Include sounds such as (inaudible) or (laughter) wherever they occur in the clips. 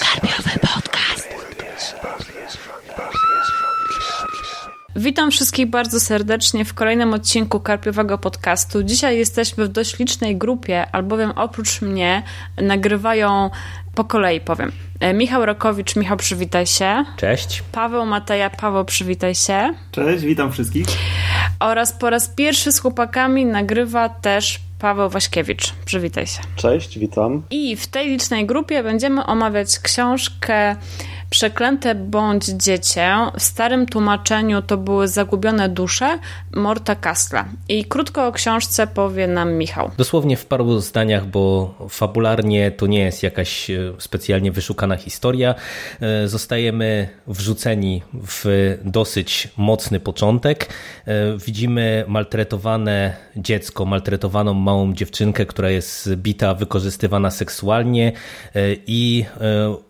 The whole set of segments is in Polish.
Karpiowy podcast. Witam wszystkich bardzo serdecznie w kolejnym odcinku Karpiowego Podcastu. Dzisiaj jesteśmy w dość licznej grupie, albowiem oprócz mnie nagrywają po kolei powiem. E, Michał Rokowicz, Michał przywitaj się. Cześć. Paweł Mateja, Paweł przywitaj się. Cześć, witam wszystkich. Oraz po raz pierwszy z chłopakami nagrywa też Paweł Waśkiewicz. Przywitaj się. Cześć, witam. I w tej licznej grupie będziemy omawiać książkę Przeklęte bądź dziecię. W starym tłumaczeniu to były Zagubione dusze Morta Kastla. I krótko o książce powie nam Michał. Dosłownie w paru zdaniach, bo fabularnie to nie jest jakaś e, specjalnie wyszukana historia. E, zostajemy wrzuceni w dosyć mocny początek. E, widzimy maltretowane dziecko, maltretowaną małą dziewczynkę, która jest bita, wykorzystywana seksualnie i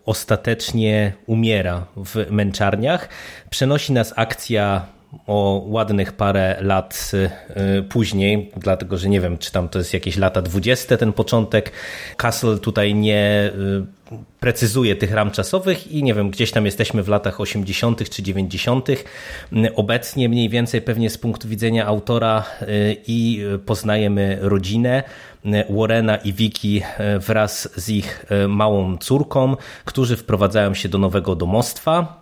ostatecznie umiera w męczarniach. Przenosi nas akcja o ładnych parę lat y, później, dlatego że nie wiem, czy tam to jest jakieś lata dwudzieste ten początek. Castle tutaj nie y, precyzuje tych ram czasowych i nie wiem, gdzieś tam jesteśmy w latach 80. czy 90. Obecnie mniej więcej pewnie z punktu widzenia autora y, i poznajemy rodzinę Warrena i Vicky wraz z ich małą córką, którzy wprowadzają się do nowego domostwa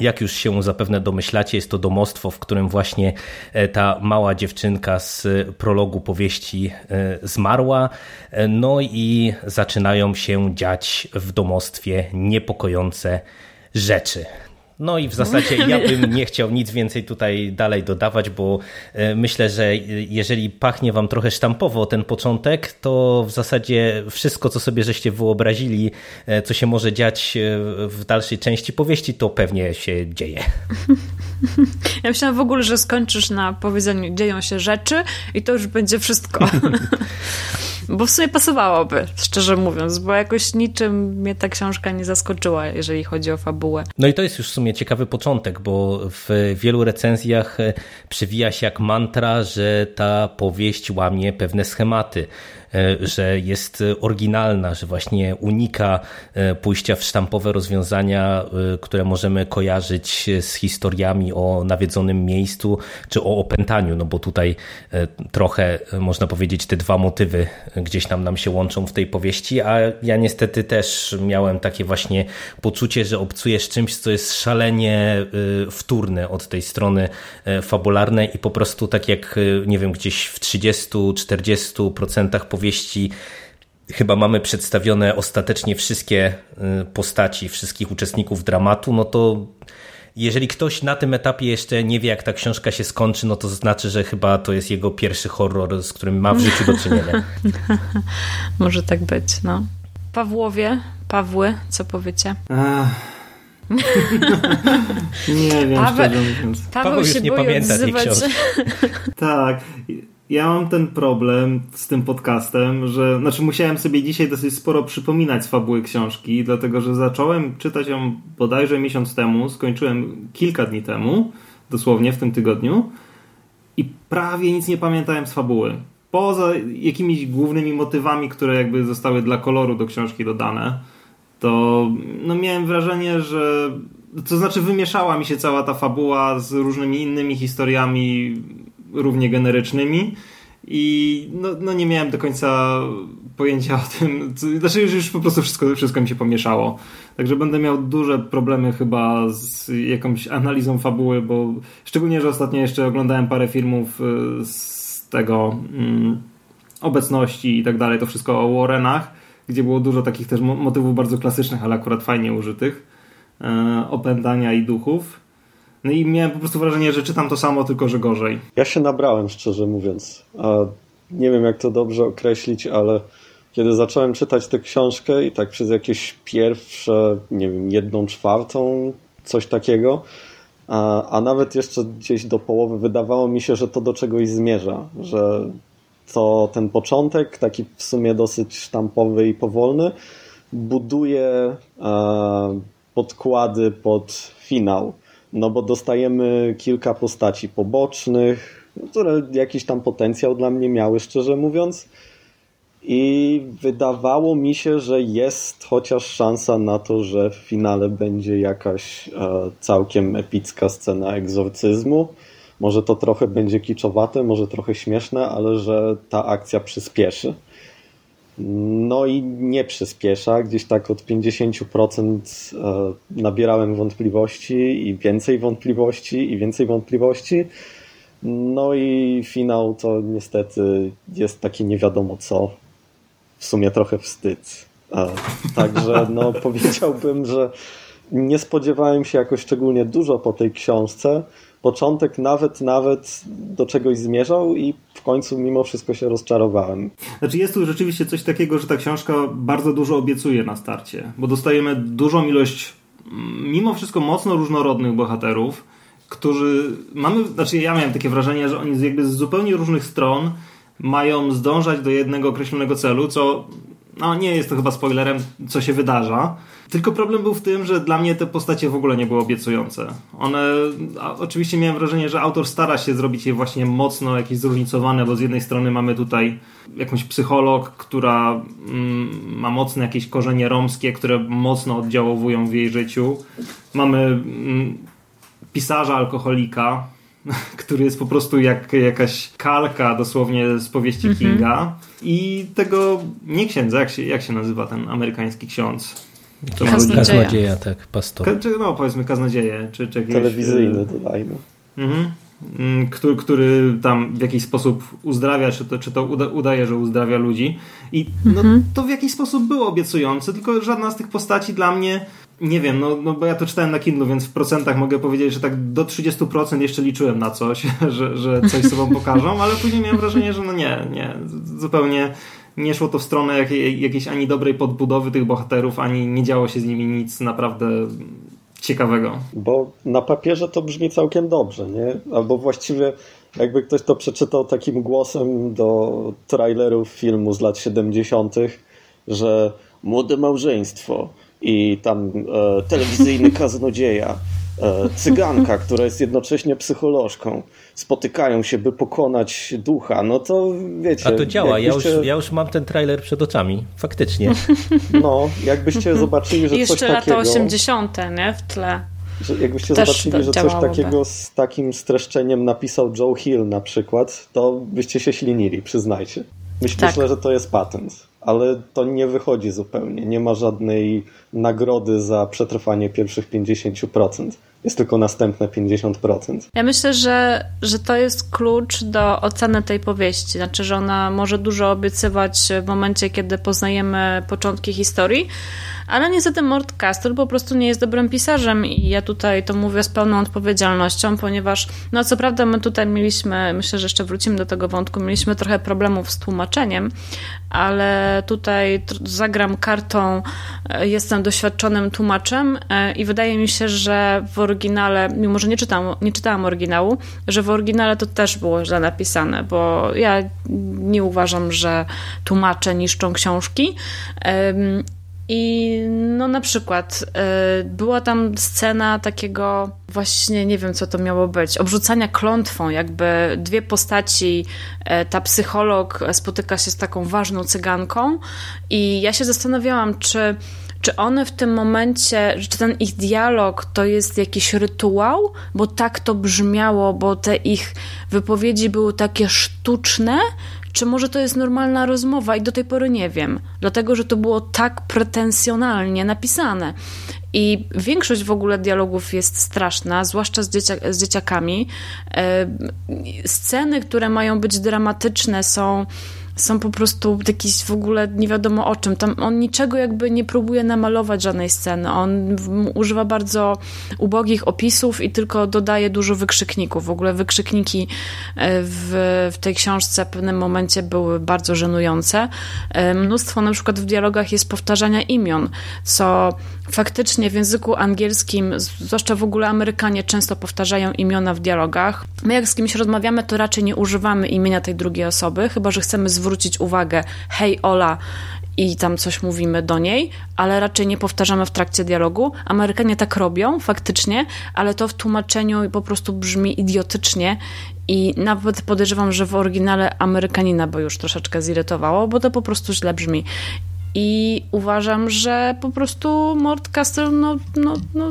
jak już się zapewne domyślacie, jest to domostwo, w którym właśnie e, ta mała dziewczynka z prologu powieści e, zmarła. E, no i zaczynają się dziać w domostwie niepokojące rzeczy. No i w zasadzie ja bym nie chciał nic więcej tutaj dalej dodawać, bo e, myślę, że jeżeli pachnie wam trochę sztampowo ten początek, to w zasadzie wszystko, co sobie żeście wyobrazili, e, co się może dziać e, w dalszej części powieści, to pewnie się dzieje. Ja myślałam w ogóle, że skończysz na powiedzeniu dzieją się rzeczy i to już będzie wszystko. (laughs) Bo w sumie pasowałoby, szczerze mówiąc, bo jakoś niczym mnie ta książka nie zaskoczyła, jeżeli chodzi o fabułę. No i to jest już w sumie ciekawy początek, bo w wielu recenzjach e, przewija się jak mantra, że ta powieść łamie pewne schematy. E, że jest oryginalna, że właśnie unika e, pójścia w sztampowe rozwiązania, e, które możemy kojarzyć z historiami o nawiedzonym miejscu czy o opętaniu, no bo tutaj trochę można powiedzieć te dwa motywy gdzieś tam nam się łączą w tej powieści, a ja niestety też miałem takie właśnie poczucie, że obcujesz czymś, co jest szalenie wtórne od tej strony fabularnej i po prostu tak jak, nie wiem, gdzieś w 30-40% powieści opowieści chyba mamy przedstawione ostatecznie wszystkie y, postaci, wszystkich uczestników dramatu, no to jeżeli ktoś na tym etapie jeszcze nie wie, jak ta książka się skończy, no to znaczy, że chyba to jest jego pierwszy horror, z którym ma w życiu do czynienia. (laughs) Może tak być, no. Pawłowie, Pawły, co powiecie? (laughs) nie wiem, Paweł, szczerze mówiąc. Paweł, Paweł się już nie pamięta tej odzywać. książki. (laughs) Tak. Ja mam ten problem z tym podcastem, że znaczy musiałem sobie dzisiaj dosyć sporo przypominać z fabuły książki, dlatego że zacząłem czytać ją bodajże miesiąc temu, skończyłem kilka dni temu, dosłownie w tym tygodniu i prawie nic nie pamiętałem z fabuły. Poza jakimiś głównymi motywami, które jakby zostały dla koloru do książki dodane, to no miałem wrażenie, że to znaczy wymieszała mi się cała ta fabuła z różnymi innymi historiami równie generycznymi i no, no nie miałem do końca pojęcia o tym, co, znaczy już, już po prostu wszystko, wszystko mi się pomieszało. Także będę miał duże problemy chyba z jakąś analizą fabuły, bo szczególnie, że ostatnio jeszcze oglądałem parę filmów y, z tego mm, obecności i tak dalej, to wszystko o Warrenach, gdzie było dużo takich też motywów bardzo klasycznych, ale akurat fajnie użytych, e, opętania i duchów. No i miałem po prostu wrażenie, że czytam to samo, tylko że gorzej. Ja się nabrałem, szczerze mówiąc. A nie wiem, jak to dobrze określić, ale kiedy zacząłem czytać tę książkę i tak przez jakieś pierwsze, nie wiem, jedną czwartą, coś takiego, a, a nawet jeszcze gdzieś do połowy wydawało mi się, że to do czegoś zmierza, że to ten początek, taki w sumie dosyć sztampowy i powolny, buduje e, podkłady pod finał no bo dostajemy kilka postaci pobocznych, które jakiś tam potencjał dla mnie miały, szczerze mówiąc. I wydawało mi się, że jest chociaż szansa na to, że w finale będzie jakaś e, całkiem epicka scena egzorcyzmu. Może to trochę będzie kiczowate, może trochę śmieszne, ale że ta akcja przyspieszy. No i nie przyspiesza. Gdzieś tak od 50% e, nabierałem wątpliwości i więcej wątpliwości i więcej wątpliwości. No i finał to niestety jest takie nie wiadomo co. W sumie trochę wstyd. E, także no powiedziałbym, że nie spodziewałem się jakoś szczególnie dużo po tej książce początek nawet, nawet do czegoś zmierzał i w końcu mimo wszystko się rozczarowałem. Znaczy jest tu rzeczywiście coś takiego, że ta książka bardzo dużo obiecuje na starcie, bo dostajemy dużą ilość mimo wszystko mocno różnorodnych bohaterów, którzy mamy, znaczy ja miałem takie wrażenie, że oni jakby z zupełnie różnych stron mają zdążać do jednego określonego celu, co no nie jest to chyba spoilerem, co się wydarza. Tylko problem był w tym, że dla mnie te postacie w ogóle nie były obiecujące. One, oczywiście miałem wrażenie, że autor stara się zrobić je właśnie mocno jakieś zróżnicowane, bo z jednej strony mamy tutaj jakąś psycholog, która mm, ma mocne jakieś korzenie romskie, które mocno oddziałowują w jej życiu. Mamy mm, pisarza alkoholika, (laughs) który jest po prostu jak jakaś kalka dosłownie z powieści mm -hmm. Kinga. I tego nie księdza, jak się, jak się nazywa ten amerykański ksiądz? Kaznodzieja. Kaznodzieja, tak, pastor. Ka, czy, no powiedzmy kaznodzieje, czy, czy jakieś... Telewizyjny dodajmy. Mhm. Mm, który, który tam w jakiś sposób uzdrawia, czy to, czy to uda, udaje, że uzdrawia ludzi. I no, mhm. to w jakiś sposób było obiecujące, tylko żadna z tych postaci dla mnie nie wiem, no, no bo ja to czytałem na Kindle, więc w procentach mogę powiedzieć, że tak do 30% jeszcze liczyłem na coś, (laughs) że, że coś sobą pokażą, ale później miałem wrażenie, że no nie, nie, zupełnie nie szło to w stronę jakiej, jakiejś ani dobrej podbudowy tych bohaterów, ani nie działo się z nimi nic naprawdę ciekawego. Bo na papierze to brzmi całkiem dobrze, nie? Albo właściwie jakby ktoś to przeczytał takim głosem do trailerów filmu z lat 70., że młode małżeństwo i tam e, telewizyjny (laughs) kaznodzieja, e, cyganka, która jest jednocześnie psycholożką, spotykają się, by pokonać ducha, no to wiecie... A to działa, ja, już, ja już mam ten trailer przed oczami, faktycznie. (laughs) No, jakbyście zobaczyli, że Jeszcze coś takiego... lata 80., nie? W tle. Że jakbyście Też zobaczyli, że coś takiego z takim streszczeniem napisał Joe Hill na przykład, to byście się ślinili, przyznajcie. Myślę, tak. że to jest patent, ale to nie wychodzi zupełnie. Nie ma żadnej nagrody za przetrwanie pierwszych 50%. Jest tylko następne 50%. Ja myślę, że, że to jest klucz do oceny tej powieści. Znaczy, że ona może dużo obiecywać w momencie, kiedy poznajemy początki historii, ale niestety Mort Castle po prostu nie jest dobrym pisarzem i ja tutaj to mówię z pełną odpowiedzialnością, ponieważ no co prawda my tutaj mieliśmy, myślę, że jeszcze wrócimy do tego wątku, mieliśmy trochę problemów z tłumaczeniem, ale tutaj zagram kartą, e, jestem doświadczonym tłumaczem e, i wydaje mi się, że w oryginale, mimo że nie, czytam, nie czytałam oryginału, że w oryginale to też było źle napisane, bo ja nie uważam, że tłumacze niszczą książki. I no na przykład y, była tam scena takiego właśnie, nie wiem co to miało być, obrzucania klątwą, jakby dwie postaci, y, ta psycholog spotyka się z taką ważną cyganką i ja się zastanawiałam, czy czy one w tym momencie, czy ten ich dialog to jest jakiś rytuał, bo tak to brzmiało, bo te ich wypowiedzi były takie sztuczne, czy może to jest normalna rozmowa i do tej pory nie wiem, dlatego że to było tak pretensjonalnie napisane. I większość w ogóle dialogów jest straszna, zwłaszcza z, z dzieciakami. E, sceny, które mają być dramatyczne, są są po prostu jakieś w ogóle nie wiadomo o czym. Tam on niczego jakby nie próbuje namalować żadnej sceny. On używa bardzo ubogich opisów i tylko dodaje dużo wykrzykników. W ogóle wykrzykniki e, w, w tej książce w pewnym momencie były bardzo żenujące. E, mnóstwo na przykład w dialogach jest powtarzania imion, co faktycznie w języku angielskim, zwłaszcza w ogóle Amerykanie często powtarzają imiona w dialogach. My jak z kimś rozmawiamy, to raczej nie używamy imienia tej drugiej osoby, chyba że chcemy zwrócić uwagę, hej Ola, i tam coś mówimy do niej, ale raczej nie powtarzamy w trakcie dialogu. Amerykanie tak robią, faktycznie, ale to w tłumaczeniu po prostu brzmi idiotycznie I nawet podejrzewam, że w oryginale Amerykanina by już troszeczkę zirytowało, bo to po prostu źle brzmi. I uważam, że po prostu Mort Castle, no, no, no,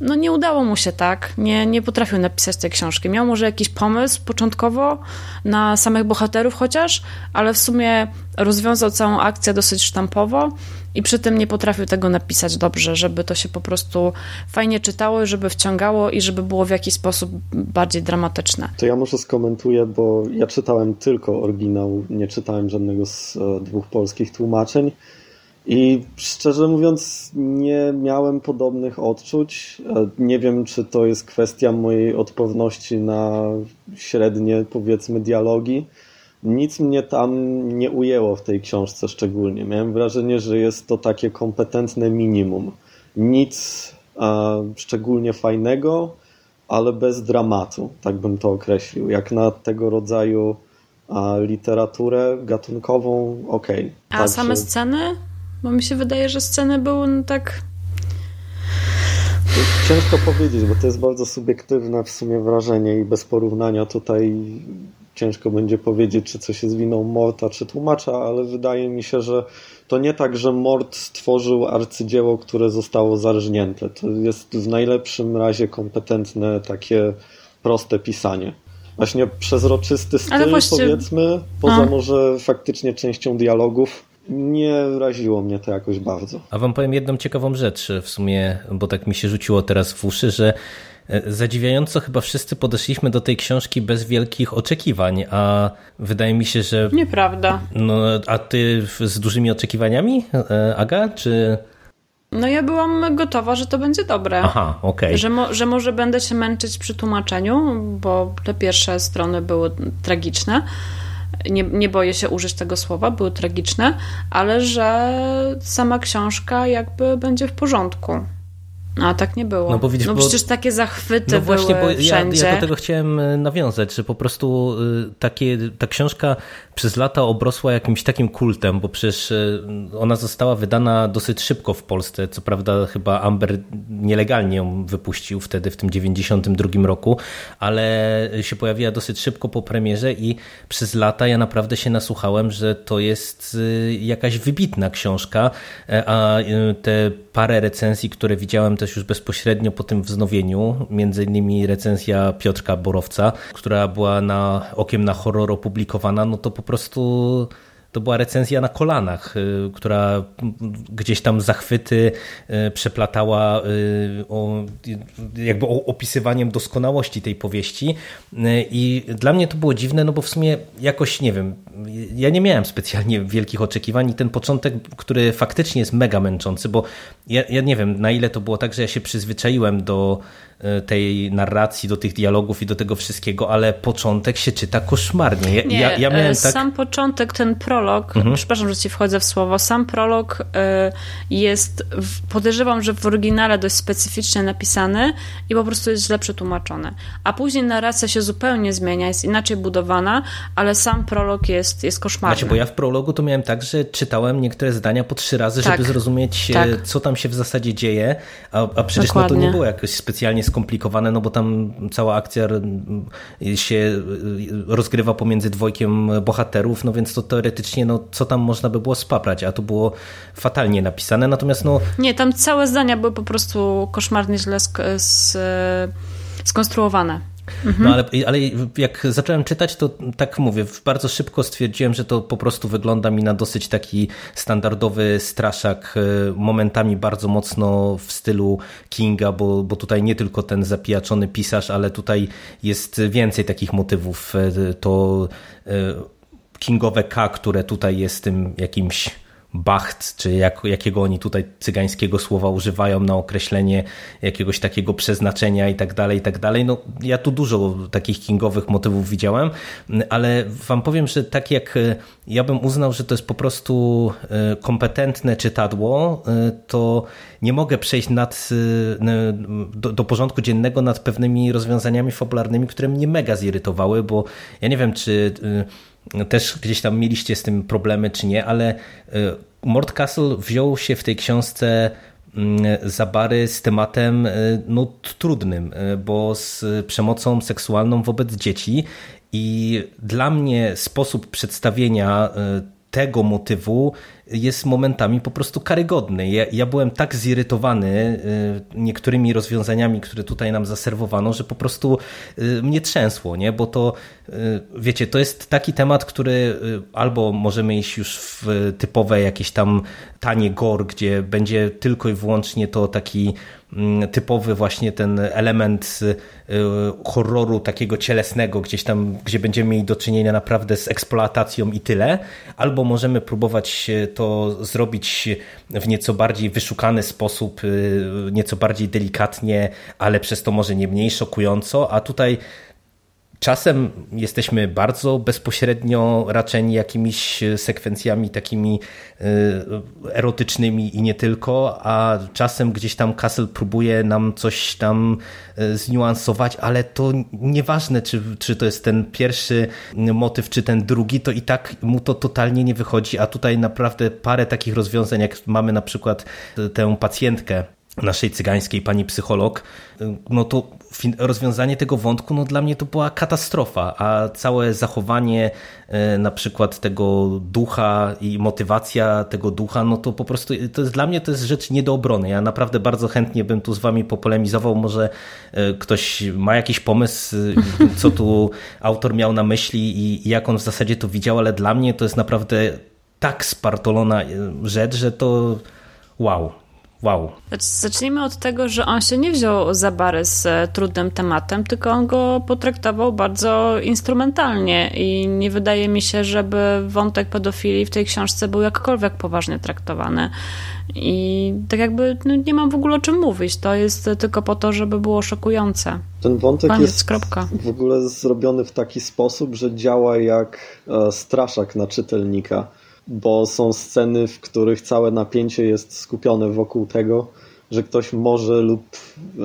no nie udało mu się tak. Nie, nie potrafił napisać tej książki. Miał może jakiś pomysł początkowo na samych bohaterów chociaż, ale w sumie rozwiązał całą akcję dosyć sztampowo i przy tym nie potrafił tego napisać dobrze, żeby to się po prostu fajnie czytało, żeby wciągało i żeby było w jakiś sposób bardziej dramatyczne. To ja może skomentuję, bo ja czytałem tylko oryginał, nie czytałem żadnego z e, dwóch polskich tłumaczeń. I szczerze mówiąc, nie miałem podobnych odczuć. E, nie wiem, czy to jest kwestia mojej odporności na średnie, powiedzmy, dialogi nic mnie tam nie ujęło w tej książce szczególnie. Miałem wrażenie, że jest to takie kompetentne minimum. Nic a, szczególnie fajnego, ale bez dramatu, tak bym to określił. Jak na tego rodzaju a, literaturę gatunkową, okej. Okay. A Także... same sceny? Bo mi się wydaje, że sceny były no, tak Ciężko powiedzieć, bo to jest bardzo subiektywne w sumie wrażenie i bez porównania tutaj ciężko będzie powiedzieć, czy coś jest winą Morta, czy tłumacza, ale wydaje mi się, że to nie tak, że Mort stworzył arcydzieło, które zostało zarżnięte. To jest w najlepszym razie kompetentne, takie proste pisanie. Właśnie przezroczysty styl, powiedzmy, poza A. może faktycznie częścią dialogów, nie raziło mnie to jakoś bardzo. A wam powiem jedną ciekawą rzecz w sumie, bo tak mi się rzuciło teraz w uszy, że E, zadziwiająco chyba wszyscy podeszliśmy do tej książki bez wielkich oczekiwań, a wydaje mi się, że. Nieprawda. No, a ty z dużymi oczekiwaniami, e, Aga, czy. No ja byłam gotowa, że to będzie dobre. Aha, okej. Okay. Że, mo że może będę się męczyć przy tłumaczeniu, bo te pierwsze strony były tragiczne. Nie, nie boję się użyć tego słowa, były tragiczne, ale że sama książka jakby będzie w porządku. A tak nie było. No, bo widzisz, no przecież bo... takie zachwyty no właśnie, były bo wszędzie. Ja, ja do tego chciałem e, nawiązać, że po prostu e, takie, ta książka przez lata obrosła jakimś takim kultem, bo przecież e, ona została wydana dosyć szybko w Polsce. Co prawda chyba Amber nielegalnie ją wypuścił wtedy w tym 92 roku, ale się pojawiła dosyć szybko po premierze i przez lata ja naprawdę się nasłuchałem, że to jest jakaś wybitna książka, a te parę recenzji, które widziałem też już bezpośrednio po tym wznowieniu, między innymi recenzja Piotrka Borowca, która była na Okiem na Horror opublikowana, no to po prostu to była recenzja na kolanach, y, która gdzieś tam zachwyty y, przeplatała y, jakby opisywaniem doskonałości tej powieści. I dla mnie to było dziwne, no bo w sumie jakoś, nie wiem, ja nie miałem specjalnie wielkich oczekiwań i ten początek, który faktycznie jest mega męczący, bo ja, ja nie wiem na ile to było tak, że ja się przyzwyczaiłem do tej narracji, do tych dialogów i do tego wszystkiego, ale początek się czyta koszmarnie. Ja, Nie, ja, ja miałem e, tak... Sam początek, ten prolog, mhm. przepraszam, że ci wchodzę w słowo, sam prolog e, jest, podejrzewam, że w oryginale dość specyficznie napisany i po prostu jest źle przetłumaczony. A później narracja się zupełnie zmienia, jest inaczej budowana, ale sam prolog jest, jest koszmarny. Znaczy, bo ja w prologu to miałem tak, że czytałem niektóre zdania po trzy razy, tak. żeby zrozumieć, tak. co tam się w zasadzie dzieje, a, a przecież no, to nie było jakoś specjalnie skomplikowane, no bo tam cała akcja się rozgrywa pomiędzy dwojkiem bohaterów, no więc to teoretycznie, no co tam można by było spaprać, a to było fatalnie napisane, natomiast no... Nie, tam całe zdania były po prostu koszmarnie źle sk skonstruowane. No ale, ale jak zacząłem czytać, to tak mówię, bardzo szybko stwierdziłem, że to po prostu wygląda mi na dosyć taki standardowy straszak, e, momentami bardzo mocno w stylu Kinga, bo, bo tutaj nie tylko ten zapijaczony pisarz, ale tutaj jest więcej takich motywów. E, to e, Kingowe K, które tutaj jest tym jakimś bacht, czy jak, jakiego oni tutaj cygańskiego słowa używają na określenie jakiegoś takiego przeznaczenia i tak dalej, i tak dalej. No, ja tu dużo takich kingowych motywów widziałem, ale wam powiem, że tak jak e, ja bym uznał, że to jest po prostu e, kompetentne czytadło, e, to nie mogę przejść nad, do, do porządku dziennego nad pewnymi rozwiązaniami fabularnymi, które mnie mega zirytowały, bo ja nie wiem, czy też gdzieś tam mieliście z tym problemy, czy nie, ale y, Mort Castle wziął się w tej książce mm, Zabary z tematem no, trudnym, bo z przemocą seksualną wobec dzieci. I dla mnie sposób przedstawienia tego motywu jest momentami po prostu karygodny. Ja, ja, byłem tak zirytowany y, niektórymi rozwiązaniami, które tutaj nam zaserwowano, że po prostu y, mnie trzęsło, nie? bo to y, wiecie, to jest taki temat, który albo możemy iść już w typowe jakieś tam tanie gore, gdzie będzie tylko i wyłącznie to taki mm, typowy właśnie ten element horroru takiego cielesnego, gdzieś tam, gdzie będziemy mieli do czynienia naprawdę z eksploatacją i tyle, albo możemy próbować to zrobić w nieco bardziej wyszukany sposób, y, nieco bardziej delikatnie, ale przez to może nie mniej szokująco, a tutaj Czasem jesteśmy bardzo bezpośrednio raczeni jakimiś sekwencjami takimi y, erotycznymi i nie tylko, a czasem gdzieś tam Castle próbuje nam coś tam y, zniuansować, ale to nieważne, czy, czy to jest ten pierwszy motyw, czy ten drugi, to i tak mu to totalnie nie wychodzi, a tutaj naprawdę parę takich rozwiązań, jak mamy na przykład tę pacjentkę, naszej cygańskiej pani psycholog, no to rozwiązanie tego wątku, no dla mnie to była katastrofa, a całe zachowanie e, na przykład tego ducha i motywacja tego ducha, no to po prostu to jest dla mnie to jest rzecz nie do obrony. Ja naprawdę bardzo chętnie bym tu z wami popolemizował, może e, ktoś ma jakiś pomysł, e, (laughs) co tu autor miał na myśli i jak on w zasadzie to widział, ale dla mnie to jest naprawdę tak spartolona rzecz, że to wow, Wow. Zacznijmy od tego, że on się nie wziął za bary z e, trudnym tematem, tylko on go potraktował bardzo instrumentalnie i nie wydaje mi się, żeby wątek pedofilii w tej książce był jakkolwiek poważnie traktowany. I tak jakby no, nie mam w ogóle o czym mówić. To jest tylko po to, żeby było szokujące. Ten wątek Koniec, jest kropka. w ogóle zrobiony w taki sposób, że działa jak e, straszak na czytelnika bo są sceny, w których całe napięcie jest skupione wokół tego, że ktoś może lub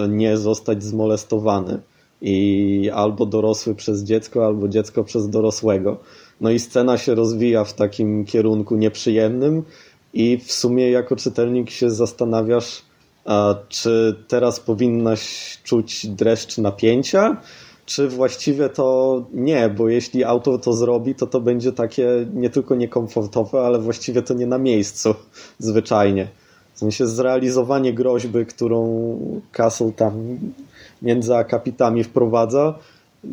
nie zostać zmolestowany. I albo dorosły przez dziecko, albo dziecko przez dorosłego. No i scena się rozwija w takim kierunku nieprzyjemnym, i w sumie jako czytelnik się zastanawiasz, czy teraz powinnaś czuć dreszcz napięcia, czy właściwie to nie, bo jeśli autor to zrobi, to to będzie takie nie tylko niekomfortowe, ale właściwie to nie na miejscu (laughs) zwyczajnie. W sensie zrealizowanie groźby, którą Castle tam między akapitami wprowadza,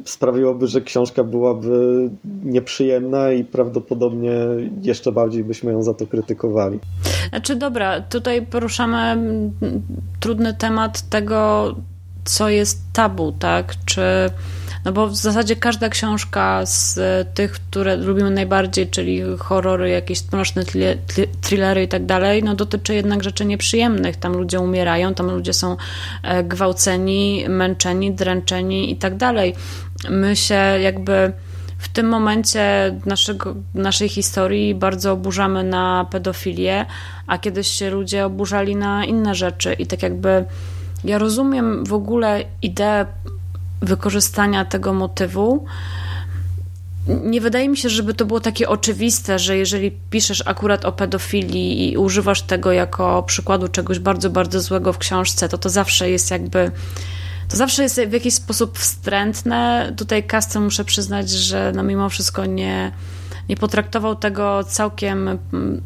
sprawiłoby, że książka byłaby nieprzyjemna i prawdopodobnie jeszcze bardziej byśmy ją za to krytykowali. Znaczy dobra, tutaj poruszamy trudny temat tego, co jest tabu, tak? Czy, no bo w zasadzie każda książka z tych, które lubimy najbardziej, czyli horrory, jakieś mroczne thrillery i tak dalej, no dotyczy jednak rzeczy nieprzyjemnych. Tam ludzie umierają, tam ludzie są e, gwałceni, męczeni, dręczeni i tak dalej. My się jakby w tym momencie naszego, naszej historii bardzo oburzamy na pedofilię, a kiedyś się ludzie oburzali na inne rzeczy i tak jakby ja rozumiem w ogóle ideę wykorzystania tego motywu. Nie wydaje mi się, żeby to było takie oczywiste, że jeżeli piszesz akurat o pedofilii i używasz tego jako przykładu czegoś bardzo, bardzo złego w książce, to to zawsze jest jakby. To zawsze jest w jakiś sposób wstrętne. Tutaj Kastem muszę przyznać, że no mimo wszystko nie, nie potraktował tego całkiem mm,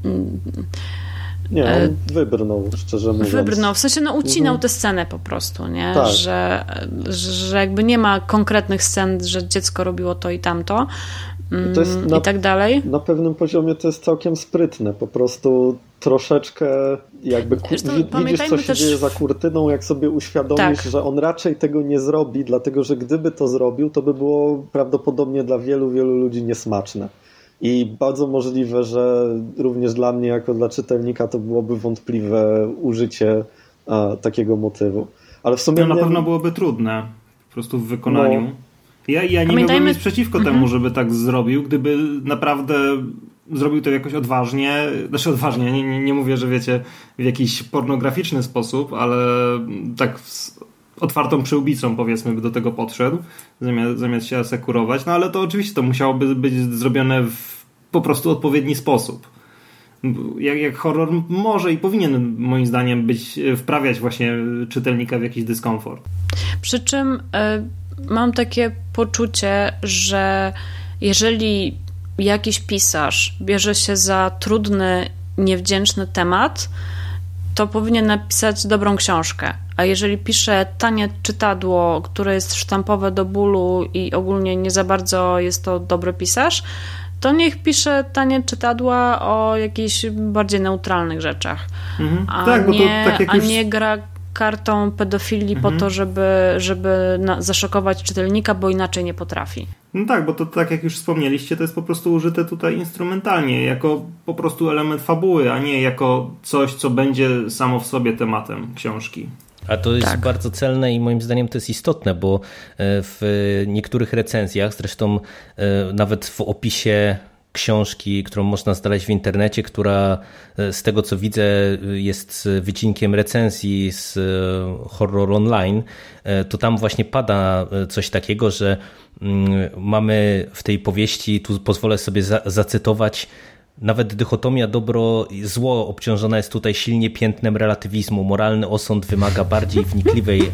nie, on e, wybrnął, szczerze mówiąc. Wybrnął, w sensie no ucinał mhm. tę scenę po prostu, nie? Tak. Że, że jakby nie ma konkretnych scen, że dziecko robiło to i tamto to jest mm, na, i tak dalej. Na pewnym poziomie to jest całkiem sprytne, po prostu troszeczkę jakby Zresztą, widzisz, co się też... dzieje za kurtyną, jak sobie uświadomisz, tak. że on raczej tego nie zrobi, dlatego że gdyby to zrobił, to by było prawdopodobnie dla wielu, wielu ludzi niesmaczne. I bardzo możliwe, że również dla mnie, jako dla czytelnika, to byłoby wątpliwe użycie a, takiego motywu. Ale w sumie. To na pewno byłoby trudne po prostu w wykonaniu. No. Ja, ja nie Pamiętajmy... miałbym nic przeciwko mhm. temu, żeby tak zrobił, gdyby naprawdę zrobił to jakoś odważnie, znaczy odważnie, nie, nie, nie mówię, że wiecie, w jakiś pornograficzny sposób, ale tak otwartą przyłbicą, powiedzmy, by do tego podszedł, zamiast, zamiast się asekurować. No ale to oczywiście to musiałoby być zrobione w po prostu odpowiedni sposób. jak, jak horror może i powinien moim zdaniem być, wprawiać właśnie czytelnika w jakiś dyskomfort. Przy czym y, mam takie poczucie, że jeżeli jakiś pisarz bierze się za trudny, niewdzięczny temat, to powinien napisać dobrą książkę. A jeżeli pisze tanie czytadło, które jest sztampowe do bólu i ogólnie nie za bardzo jest to dobry pisarz, to niech pisze tanie czytadła o jakichś bardziej neutralnych rzeczach. Mhm. A, tak, nie, tak a już... nie gra kartą pedofilii mhm. po to, żeby, żeby zaszokować czytelnika, bo inaczej nie potrafi. No tak, bo to tak jak już wspomnieliście, to jest po prostu użyte tutaj instrumentalnie, jako po prostu element fabuły, a nie jako coś, co będzie samo w sobie tematem książki. A to jest tak. bardzo celne i moim zdaniem to jest istotne, bo e, w niektórych recenzjach, zresztą e, nawet w opisie książki, którą można znaleźć w internecie, która e, z tego co widzę jest wycinkiem recenzji z Horror Online, to tam właśnie pada coś takiego, że mm, mamy w tej powieści, tu pozwolę sobie zacytować, nawet dychotomia dobro i zło obciążona jest tutaj silnie piętnem relatywizmu. Moralny osąd wymaga bardziej wnikliwej, e,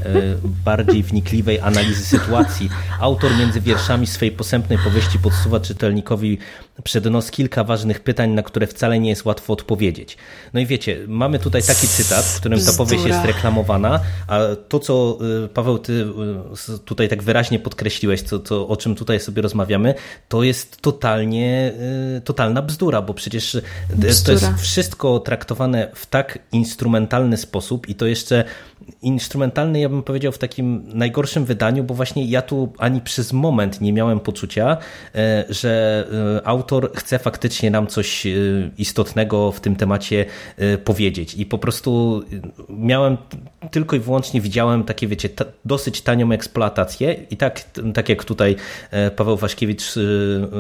bardziej wnikliwej analizy sytuacji. Autor między wierszami swej posępnej powieści podsuwa czytelnikowi przed nos kilka ważnych pytań, na które wcale nie jest łatwo odpowiedzieć. No i wiecie, mamy tutaj taki cytat, w którym ta powieść jest reklamowana, a to, co y, Paweł, ty y, tutaj tak wyraźnie podkreśliłeś, to o czym tutaj sobie rozmawiamy, to jest totalnie, totalna bzdura, bo przecież bzdura. to jest wszystko traktowane w tak instrumentalny sposób i to jeszcze instrumentalny, ja bym powiedział, w takim najgorszym wydaniu, bo właśnie ja tu ani przez moment nie miałem poczucia, że autor autor chce faktycznie nam coś y, istotnego w tym temacie powiedzieć. I po prostu miałem tylko i wyłącznie widziałem takie, wiecie, dosyć tanią eksploatację i tak, tak jak tutaj e, Paweł Waszkiewicz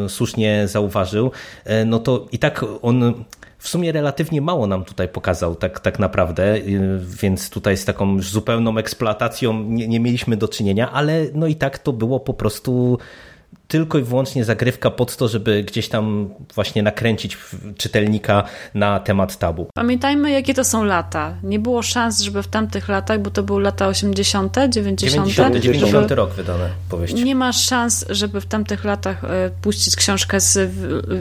słusznie zauważył, e, no to i tak on w sumie relatywnie mało nam tutaj pokazał tak, tak naprawdę, więc tutaj z taką zupełną eksploatacją nie, nie mieliśmy do czynienia, ale no i tak to było po prostu tylko i wyłącznie zagrywka pod to, żeby gdzieś tam właśnie nakręcić czytelnika na temat tabu. Pamiętajmy, jakie to są lata. Nie było szans, żeby w tamtych latach, bo to były lata 80., 90. 90, 90 rok wydane powieść. Nie ma szans, żeby w tamtych latach e, puścić książkę z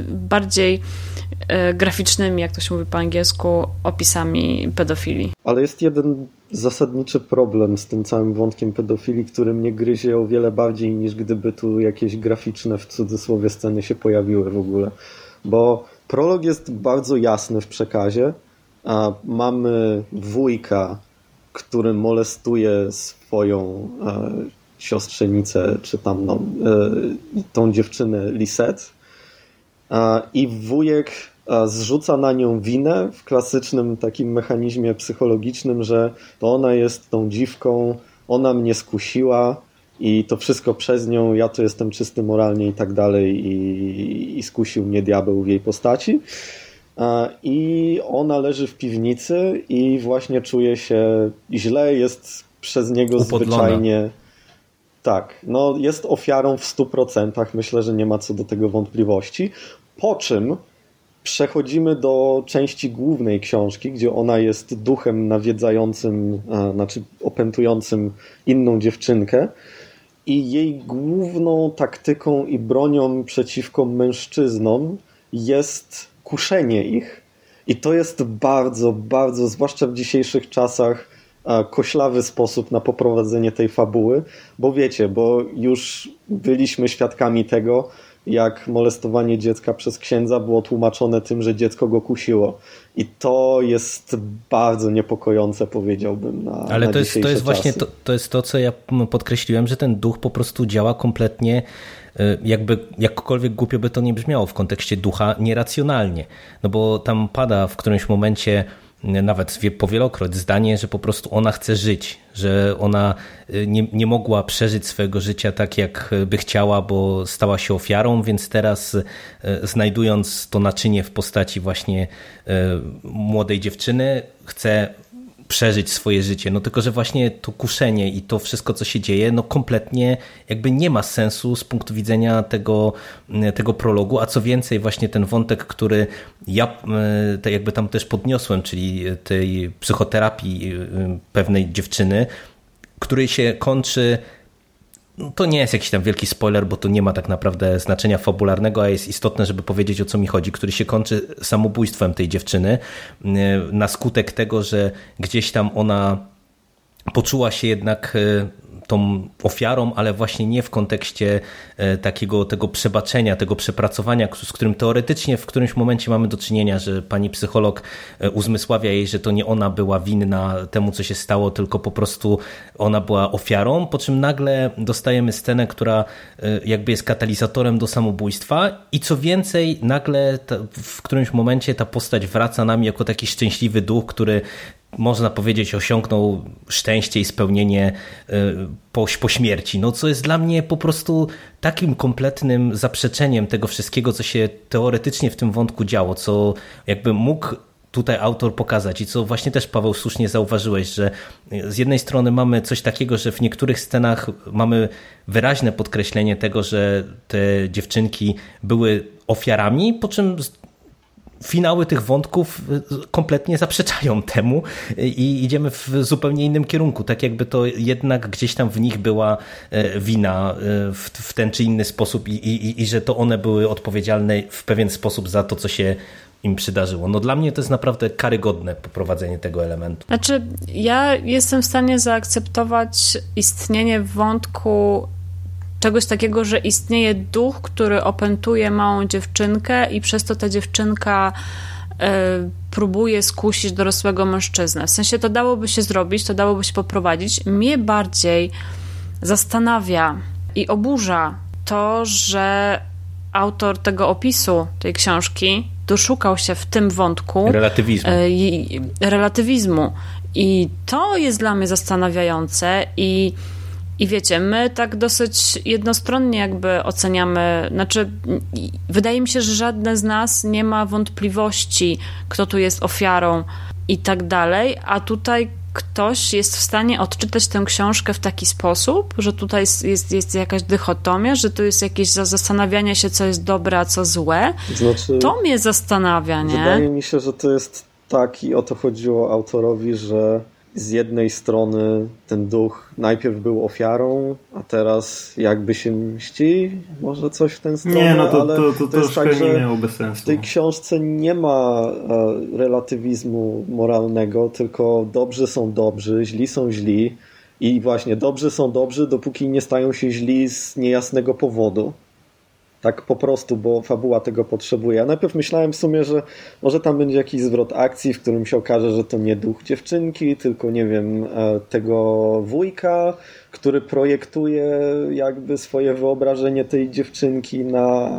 bardziej e, graficznymi, jak to się mówi po angielsku, opisami pedofilii. Ale jest jeden zasadniczy problem z tym całym wątkiem pedofilii, który mnie gryzie o wiele bardziej niż gdyby tu jakieś graficzne w cudzysłowie sceny się pojawiły w ogóle. Bo prolog jest bardzo jasny w przekazie. A mamy wujka, który molestuje swoją e, siostrzenicę, czy tam no, e, tą dziewczynę Lisette. I wujek zrzuca na nią winę w klasycznym takim mechanizmie psychologicznym, że to ona jest tą dziwką, ona mnie skusiła i to wszystko przez nią, ja to jestem czysty moralnie i tak dalej i, i skusił mnie diabeł w jej postaci. I ona leży w piwnicy i właśnie czuje się źle, jest przez niego Upodlona. zwyczajnie... Tak, no jest ofiarą w 100%, myślę, że nie ma co do tego wątpliwości. Po czym przechodzimy do części głównej książki, gdzie ona jest duchem nawiedzającym, a, znaczy opętującym inną dziewczynkę. I jej główną taktyką i bronią przeciwko mężczyznom jest kuszenie ich. I to jest bardzo, bardzo, zwłaszcza w dzisiejszych czasach, koślawy sposób na poprowadzenie tej fabuły, bo wiecie, bo już byliśmy świadkami tego, jak molestowanie dziecka przez księdza było tłumaczone tym, że dziecko go kusiło. I to jest bardzo niepokojące, powiedziałbym. Na, Ale na to, jest, to jest właśnie to, to, jest to, co ja podkreśliłem, że ten duch po prostu działa kompletnie, y, jakby jakkolwiek głupio by to nie brzmiało w kontekście ducha, nieracjonalnie. No bo tam pada w którymś momencie nawet powielokroć zdanie, że po prostu ona chce żyć, że ona y, nie, nie mogła przeżyć swojego życia tak, jak by chciała, bo stała się ofiarą, więc teraz y, znajdując to naczynie w postaci właśnie y, młodej dziewczyny, chce przeżyć swoje życie. No tylko, że właśnie to kuszenie i to wszystko, co się dzieje, no kompletnie jakby nie ma sensu z punktu widzenia tego, tego prologu, a co więcej właśnie ten wątek, który ja e, jakby tam też podniosłem, czyli tej psychoterapii e, pewnej dziewczyny, której się kończy to nie jest jakiś tam wielki spoiler, bo to nie ma tak naprawdę znaczenia fabularnego, a jest istotne, żeby powiedzieć o co mi chodzi, który się kończy samobójstwem tej dziewczyny e, na skutek tego, że gdzieś tam ona poczuła się jednak e, tą ofiarą, ale właśnie nie w kontekście e, takiego tego przebaczenia, tego przepracowania, z którym teoretycznie w którymś momencie mamy do czynienia, że pani psycholog e, uzmysławia jej, że to nie ona była winna temu, co się stało, tylko po prostu ona była ofiarą, po czym nagle dostajemy scenę, która e, jakby jest katalizatorem do samobójstwa i co więcej, nagle w którymś momencie ta postać wraca nam jako taki szczęśliwy duch, który można powiedzieć, osiągnął szczęście i spełnienie e, po, po śmierci. No, co jest dla mnie po prostu takim kompletnym zaprzeczeniem tego wszystkiego, co się teoretycznie w tym wątku działo, co jakby mógł tutaj autor pokazać i co właśnie też Paweł słusznie zauważyłeś, że z jednej strony mamy coś takiego, że w niektórych scenach mamy wyraźne podkreślenie tego, że te dziewczynki były ofiarami, po czym finały tych wątków y, kompletnie zaprzeczają (laughs) temu i idziemy w zupełnie innym kierunku, tak jakby to jednak gdzieś tam w nich była e, wina e, w, w ten czy inny sposób i, i, i że to one były odpowiedzialne w pewien sposób za to, co się im przydarzyło. No dla mnie to jest naprawdę karygodne poprowadzenie tego elementu. Znaczy, ja jestem w stanie zaakceptować istnienie wątku czegoś takiego, że istnieje duch, który opętuje małą dziewczynkę i przez to ta dziewczynka y, próbuje skusić dorosłego mężczyznę. W sensie to dałoby się zrobić, to dałoby się poprowadzić. Mnie bardziej zastanawia i oburza to, że autor tego opisu, tej książki, doszukał się w tym wątku relatywizmu. Y, relatywizmu. I to jest dla mnie zastanawiające i i wiecie, my tak dosyć jednostronnie jakby oceniamy, znaczy wydaje mi się, że żadne z nas nie ma wątpliwości, kto tu jest ofiarą i tak dalej, a tutaj ktoś jest w stanie odczytać tę książkę w taki sposób, że tutaj jest, jest jakaś dychotomia, że tu jest jakieś zastanawianie się, co jest dobre, a co złe. Znaczy, to mnie zastanawia, nie? Wydaje mi się, że to jest tak i o to chodziło autorowi, że z jednej strony ten duch najpierw był ofiarą, a teraz jakby się mści, może coś w ten stronę, nie, no to, ale to, to, to jest tak, że miałoby sensu. w tej książce nie ma e, relatywizmu moralnego, tylko dobrzy są dobrzy, źli są źli i właśnie dobrzy są dobrzy, dopóki nie stają się źli z niejasnego powodu. Tak po prostu, bo fabuła tego potrzebuje. Ja najpierw myślałem w sumie, że może tam będzie jakiś zwrot akcji, w którym się okaże, że to nie duch dziewczynki, tylko nie wiem, e, tego wujka, który projektuje jakby swoje wyobrażenie tej dziewczynki na,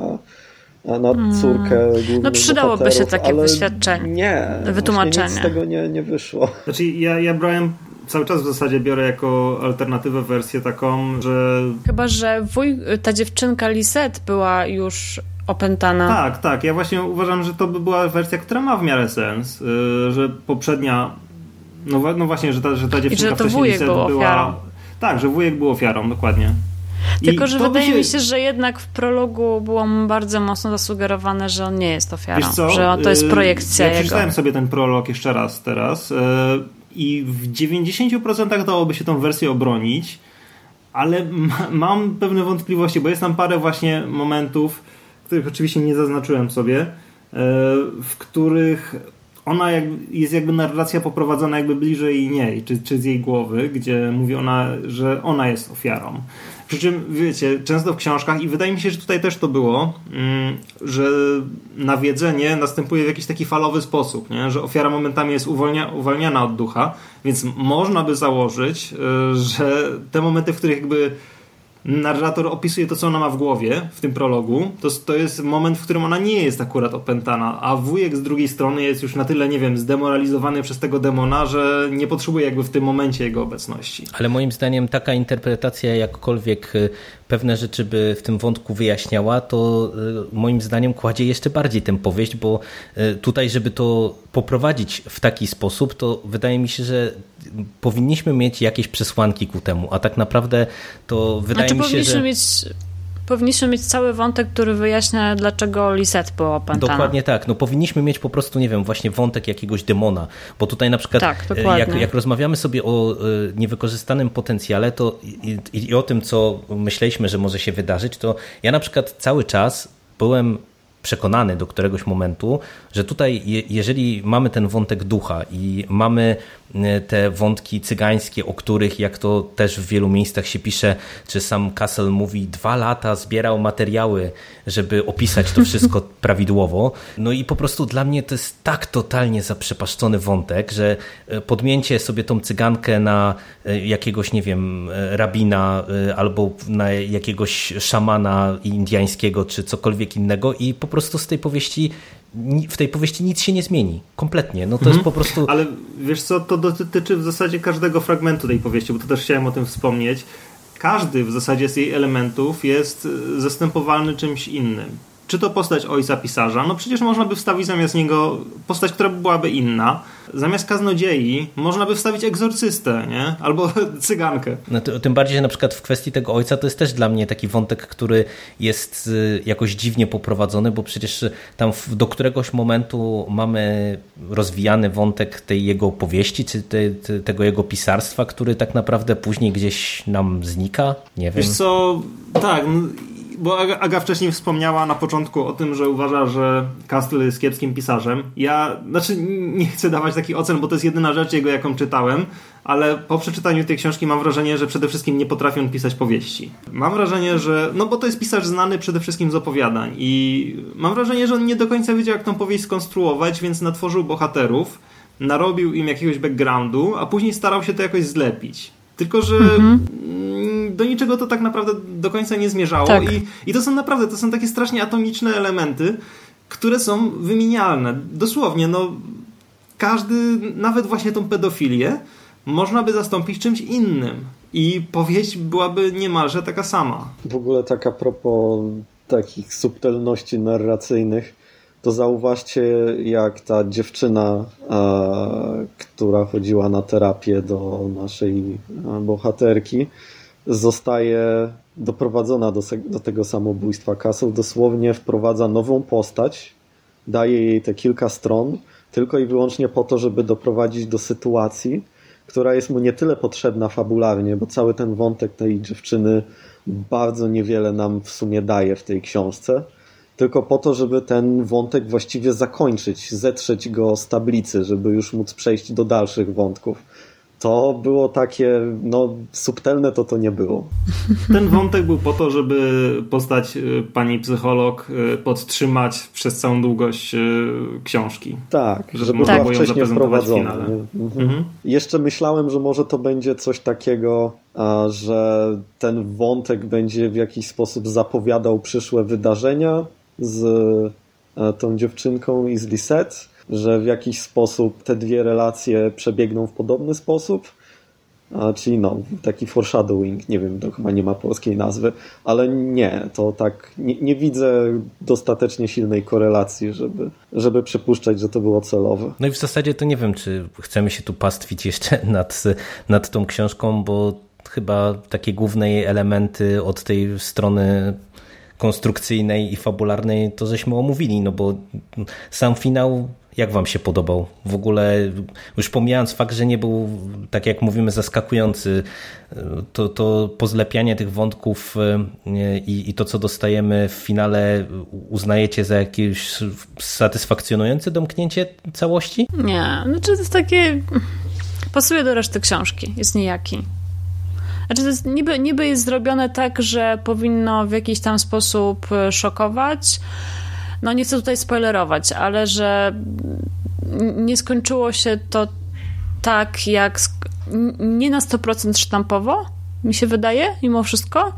na hmm. córkę hmm. No przydałoby się takie wyświadczenie. Nie, wytłumaczenie. Nic z tego nie, nie wyszło. Znaczy ja, ja brałem cały czas w zasadzie biorę jako alternatywę wersję taką, że... Chyba, że wuj, ta dziewczynka Lisette była już opętana. Tak, tak. Ja właśnie uważam, że to by była wersja, która ma w miarę sens, yy, że poprzednia... No, no właśnie, że ta, że ta dziewczynka I że to wujek był była... ofiarą. Tak, że wujek był ofiarą, dokładnie. Tylko, że wydaje się... mi się, że jednak w prologu było mu bardzo mocno zasugerowane, że on nie jest ofiarą. Że to jest y, projekcja ja jego. przeczytałem sobie ten prolog jeszcze raz teraz. I w 90% dałoby się tą wersję obronić, ale mam pewne wątpliwości, bo jest tam parę właśnie momentów, których oczywiście nie zaznaczyłem sobie, e, w których ona jest jakby narracja poprowadzona jakby bliżej niej, czy, czy z jej głowy, gdzie mówi ona, że ona jest ofiarą. Przy czym, wiecie, często w książkach, i wydaje mi się, że tutaj też to było, mm, że nawiedzenie następuje w jakiś taki falowy sposób, nie? że ofiara momentami jest uwolnia, uwalniana od ducha, więc można by założyć, y, że te momenty, w których jakby narrator opisuje to, co ona ma w głowie w tym prologu, to, to jest moment, w którym ona nie jest akurat opętana, a wujek z drugiej strony jest już na tyle, nie wiem, zdemoralizowany przez tego demona, że nie potrzebuje jakby w tym momencie jego obecności. Ale moim zdaniem taka interpretacja jakkolwiek y, pewne rzeczy by w tym wątku wyjaśniała, to y, moim zdaniem kładzie jeszcze bardziej tę powieść, bo y, tutaj, żeby to poprowadzić w taki sposób, to wydaje mi się, że powinniśmy mieć jakieś przesłanki ku temu, a tak naprawdę to wydaje znaczy, mi się, że... Mieć powinniśmy mieć cały wątek, który wyjaśnia, dlaczego Lisette była opętana. Dokładnie tak. No powinniśmy mieć po prostu, nie wiem, właśnie wątek jakiegoś demona, bo tutaj na przykład tak, jak, jak, rozmawiamy sobie o y, niewykorzystanym potencjale to i, i, i o tym, co myśleliśmy, że może się wydarzyć, to ja na przykład cały czas byłem przekonany do któregoś momentu, że tutaj, jeżeli mamy ten wątek ducha i mamy e, te wątki cygańskie, o których, jak to też w wielu miejscach się pisze, czy sam Kassel mówi, dwa lata zbierał materiały, żeby opisać to wszystko (laughs) prawidłowo. No i po prostu dla mnie to jest tak totalnie zaprzepaszczony wątek, że e, podmięcie sobie tą cygankę na e, jakiegoś, nie wiem, rabina albo na jakiegoś szamana indyjskiego, czy cokolwiek innego i po prostu z tej powieści w tej powieści nic się nie zmieni. Kompletnie. No to mhm. jest po prostu. Ale wiesz co, to dotyczy w zasadzie każdego fragmentu tej powieści, bo to też chciałem o tym wspomnieć. Każdy w zasadzie z jej elementów jest zastępowalny czymś innym. Czy to postać ojca pisarza? No przecież można by wstawić zamiast niego postać, która byłaby inna. Zamiast kaznodziei można by wstawić egzorcystę, nie? Albo (laughs) cygankę. No tym bardziej, że na przykład w kwestii tego ojca to jest też dla mnie taki wątek, który jest y, jakoś dziwnie poprowadzony, bo przecież tam do któregoś momentu mamy rozwijany wątek tej jego opowieści, czy te, te, tego jego pisarstwa, który tak naprawdę później gdzieś nam znika. Nie wiem. Wiesz co, tak, bo Aga, wcześniej wspomniała na początku o tym, że uważa, że Castle jest kiepskim pisarzem. Ja, znaczy, nie chcę dawać takich ocen, bo to jest jedyna rzecz jego, jaką czytałem, ale po przeczytaniu tej książki mam wrażenie, że przede wszystkim nie potrafi on pisać powieści. Mam wrażenie, że, no bo to jest pisarz znany przede wszystkim z opowiadań i mam wrażenie, że on nie do końca wiedział, jak tą powieść skonstruować, więc natworzył bohaterów, narobił im jakiegoś backgroundu, a później starał się to jakoś zlepić. Tylko, że mhm. Do niczego to tak naprawdę do końca nie zmierzało. Tak. I, I to są naprawdę, to są takie strasznie atomiczne elementy, które są wymienialne. Dosłownie, no każdy, nawet właśnie tą pedofilię, można by zastąpić czymś innym. I powieść byłaby niemalże taka sama. W ogóle tak a propos takich subtelności narracyjnych, to zauważcie, jak ta dziewczyna, która chodziła na terapię do naszej bohaterki, zostaje doprowadzona do, do tego samobójstwa. Castle dosłownie wprowadza nową postać, daje jej te kilka stron, tylko i wyłącznie po to, żeby doprowadzić do sytuacji, która jest mu nie tyle potrzebna fabularnie, bo cały ten wątek tej dziewczyny bardzo niewiele nam w sumie daje w tej książce tylko po to, żeby ten wątek właściwie zakończyć, zetrzeć go z tablicy, żeby już móc przejść do dalszych wątków. To było takie, no subtelne to to nie było. Ten wątek był po to, żeby postać y, pani psycholog y, podtrzymać przez całą długość y, książki. Tak, żeby, żeby była wcześniej wprowadzona. Mhm. Mhm. Jeszcze myślałem, że może to będzie coś takiego, że ten wątek będzie w jakiś sposób zapowiadał przyszłe wydarzenia, z e, tą dziewczynką i z Lisette, że w jakiś sposób te dwie relacje przebiegną w podobny sposób. Czyli no, taki foreshadowing, nie wiem, to chyba nie ma polskiej nazwy, ale nie, to tak nie, nie, widzę dostatecznie silnej korelacji, żeby, żeby przypuszczać, że to było celowe. No i w zasadzie to nie wiem, czy chcemy się tu pastwić jeszcze (laughs) nad, nad tą książką, bo chyba takie główne elementy od tej strony konstrukcyjnej i fabularnej to żeśmy omówili, no bo sam finał jak wam się podobał? W ogóle, już pomijając fakt, że nie był, tak jak mówimy, zaskakujący, to, to pozlepianie tych wątków e, i, i to, co dostajemy w finale, uznajecie za jakieś satysfakcjonujące domknięcie całości? Nie, znaczy to jest takie... Pasuje do reszty książki, jest niejaki. Znaczy, to jest, niby, niby jest zrobione tak, że powinno w jakiś tam sposób e, szokować. No nie chcę tutaj spoilerować, ale że nie skończyło się to tak jak nie na 100% sztampowo, mi się wydaje, mimo wszystko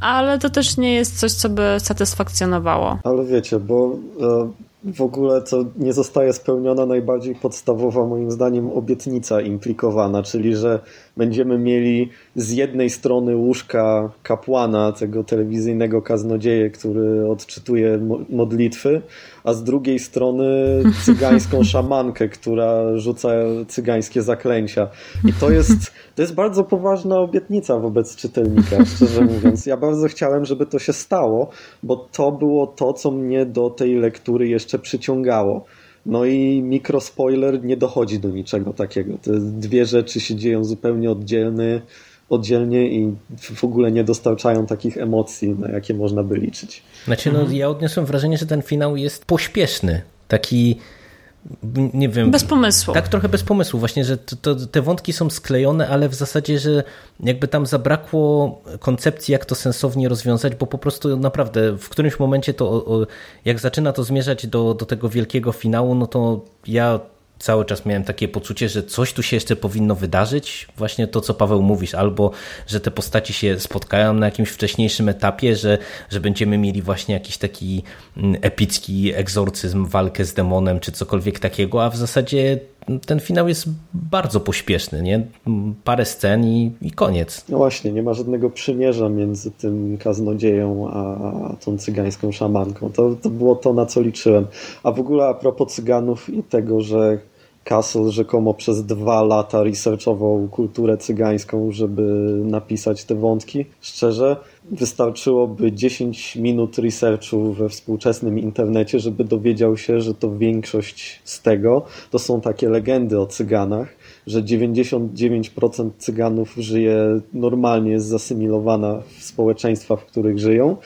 ale to też nie jest coś, co by satysfakcjonowało. Ale wiecie, bo e, w ogóle to nie zostaje spełniona najbardziej podstawowa, moim zdaniem, obietnica implikowana, czyli że będziemy mieli z jednej strony łóżka kapłana, tego telewizyjnego kaznodzieje, który odczytuje modlitwy, a z drugiej strony cygańską (laughs) szamankę, która rzuca cygańskie zaklęcia. I to jest, to jest bardzo poważna obietnica wobec czytelnika, szczerze mówiąc. Ja bardzo chciałem, żeby to się stało, bo to było to, co mnie do tej lektury jeszcze przyciągało. No i mikrospoiler nie dochodzi do niczego takiego. Te dwie rzeczy się dzieją zupełnie oddzielnie, oddzielnie i w ogóle nie dostarczają takich emocji, na jakie można by liczyć. Znaczy, no, ja odniosłem wrażenie, że ten finał jest pośpieszny. Taki nie wiem. Bez pomysłu. Tak, trochę bez pomysłu. Właśnie, że to, to, te wątki są sklejone, ale w zasadzie, że jakby tam zabrakło koncepcji, jak to sensownie rozwiązać, bo po prostu naprawdę w którymś momencie to, jak zaczyna to zmierzać do, do tego wielkiego finału, no to ja cały czas miałem takie poczucie, że coś tu się jeszcze powinno wydarzyć, właśnie to, co Paweł mówisz, albo że te postaci się spotkają na jakimś wcześniejszym etapie, że, że będziemy mieli właśnie jakiś taki mm, epicki egzorcyzm, walkę z demonem, czy cokolwiek takiego, a w zasadzie ten finał jest bardzo pośpieszny, nie? Parę scen i, i koniec. No właśnie, nie ma żadnego przymierza między tym kaznodzieją a, tą cygańską szamanką. To, to było to, na co liczyłem. A w ogóle a propos cyganów i tego, że Castle rzekomo przez dwa lata researchował kulturę cygańską, żeby napisać te wątki. Szczerze, wystarczyłoby 10 minut researchu we współczesnym internecie, żeby dowiedział się, że to większość z tego to są takie legendy o cyganach, że 99% cyganów żyje normalnie, jest zasymilowana w społeczeństwa, w których żyją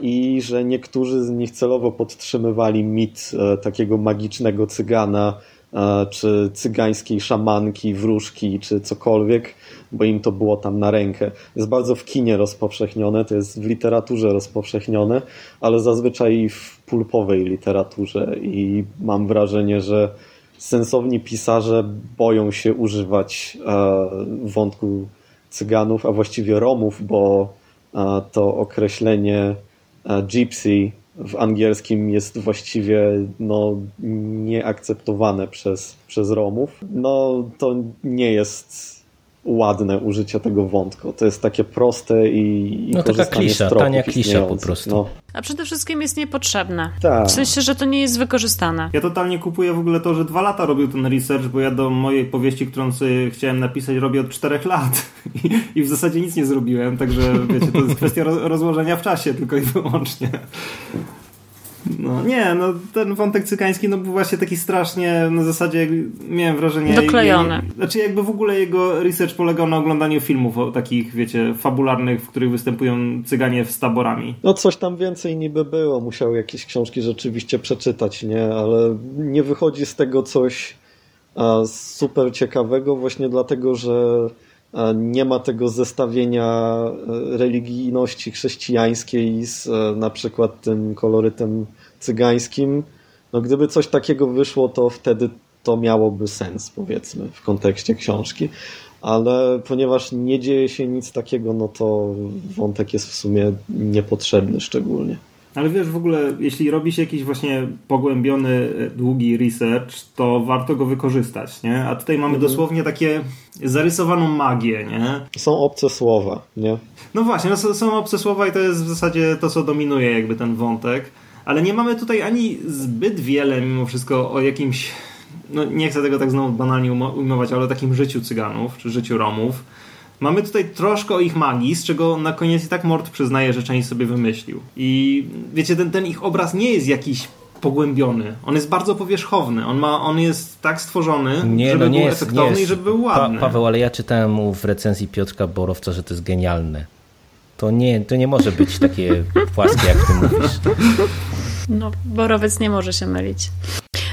i że niektórzy z nich celowo podtrzymywali mit e, takiego magicznego cygana, czy cygańskiej szamanki, wróżki, czy cokolwiek, bo im to było tam na rękę. Jest bardzo w kinie rozpowszechnione, to jest w literaturze rozpowszechnione, ale zazwyczaj w pulpowej literaturze i mam wrażenie, że sensowni pisarze boją się używać e, wątku cyganów, a właściwie Romów, bo e, to określenie gypsy w angielskim jest właściwie no, nieakceptowane przez, przez Romów. No to nie jest ładne użycie tego wątku. To jest takie proste i, i no taka klisza, tania klisza po prostu. No. A przede wszystkim jest niepotrzebne. Tak. W sensie, że to nie jest wykorzystane. Ja totalnie kupuję w ogóle to, że dwa lata robił ten research, bo ja do mojej powieści, którą sobie chciałem napisać, robię od czterech lat (laughs) I, i w zasadzie nic nie zrobiłem, także wiecie, to jest kwestia rozłożenia w czasie tylko i wyłącznie. No nie, no ten wątek cykański no był właśnie taki strasznie na zasadzie miałem wrażenie... Doklejony. Znaczy jakby w ogóle jego research polegał na oglądaniu filmów o takich, wiecie, fabularnych, w których występują cyganie z taborami. No coś tam więcej niby było, musiał jakieś książki rzeczywiście przeczytać, nie? Ale nie wychodzi z tego coś a, super ciekawego właśnie dlatego, że nie ma tego zestawienia e, religijności chrześcijańskiej z e, na przykład tym kolorytem cygańskim. No gdyby coś takiego wyszło, to wtedy to miałoby sens, powiedzmy, w kontekście książki. Ale ponieważ nie dzieje się nic takiego, no to wątek jest w sumie niepotrzebny szczególnie. Ale wiesz, w ogóle, jeśli robi się jakiś właśnie pogłębiony, długi research, to warto go wykorzystać, nie? A tutaj mamy mhm. dosłownie takie zarysowaną magię, nie? Są obce słowa, nie? No właśnie, no są obce słowa i to jest w zasadzie to, co dominuje jakby ten wątek. Ale nie mamy tutaj ani zbyt wiele mimo wszystko o jakimś no nie chcę tego tak znowu banalnie ujmować, ale o takim życiu Cyganów, czy życiu Romów Mamy tutaj troszkę o ich magii, z czego na koniec i tak Mort przyznaje, że część sobie wymyślił. I wiecie, ten, ten ich obraz nie jest jakiś pogłębiony. On jest bardzo powierzchowny. On, ma, on jest tak stworzony, nie, żeby no nie był jest, efektowny jest. i żeby był ładny. Pa, Paweł, ale ja czytałem w recenzji Piotrka Borowca, że to jest genialne. To nie, to nie może być takie (laughs) płaskie, jak ty mówisz. No, Borowiec nie może się mylić.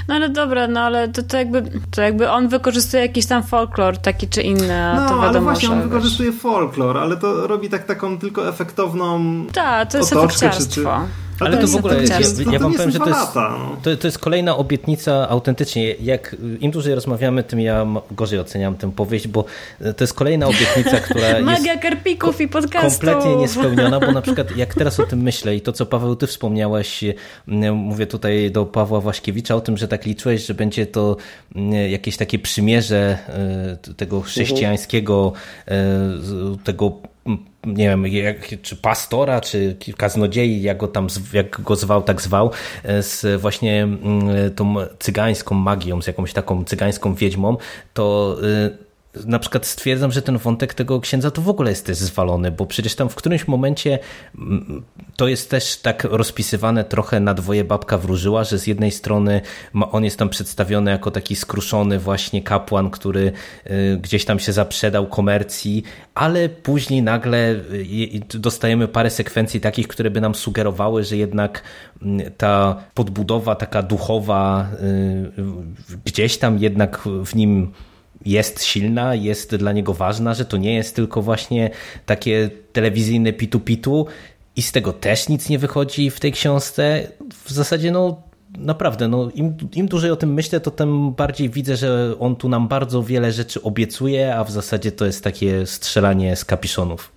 No ale dobra, no ale to, to, jakby, to jakby on wykorzystuje jakiś tam folklor taki czy inny, a no, to wiadomo, ale właśnie on wykorzystuje folklor, ale to robi tak taką tylko efektowną Tak, to jest efekciarstwo. Czy, czy... Ale to w ogóle, ja, ja wam powiem, że to jest, no. to, to jest kolejna obietnica autentycznie. Jak im dłużej rozmawiamy, tym ja gorzej oceniam tę powieść, bo to jest kolejna obietnica, (laughs) która Magia jest karpików i podcastów. kompletnie niespełniona, bo na przykład jak teraz o tym myślę i to, co Paweł, ty wspomniałeś, mówię tutaj do Pawła Właśkiewicza o tym, że tak liczyłeś, że będzie to jakieś takie przymierze tego chrześcijańskiego, e, tego nie wiem, jak, czy pastora, czy kaznodziei, jak go tam, jak go zwał, tak zwał, e, z właśnie mm, tą cygańską magią, z jakąś taką cygańską wiedźmą, to na przykład stwierdzam, że ten wątek tego księdza to w ogóle jest też zwalony, bo przecież tam w którymś momencie mm, to jest też tak rozpisywane trochę na dwoje babka wróżyła, że z jednej strony on jest tam przedstawiony jako taki skruszony właśnie kapłan, który y, gdzieś tam się zaprzedał komercji, ale później nagle y, dostajemy parę sekwencji takich, które by nam sugerowały, że jednak mm, ta podbudowa taka duchowa y, gdzieś tam jednak w nim jest silna, jest dla niego ważna, że to nie jest tylko właśnie takie telewizyjne pitu-pitu i z tego też nic nie wychodzi w tej książce. W zasadzie no naprawdę, no, im, im dłużej o tym myślę, to tym bardziej widzę, że on tu nam bardzo wiele rzeczy obiecuje, a w zasadzie to jest takie strzelanie z kapiszonów.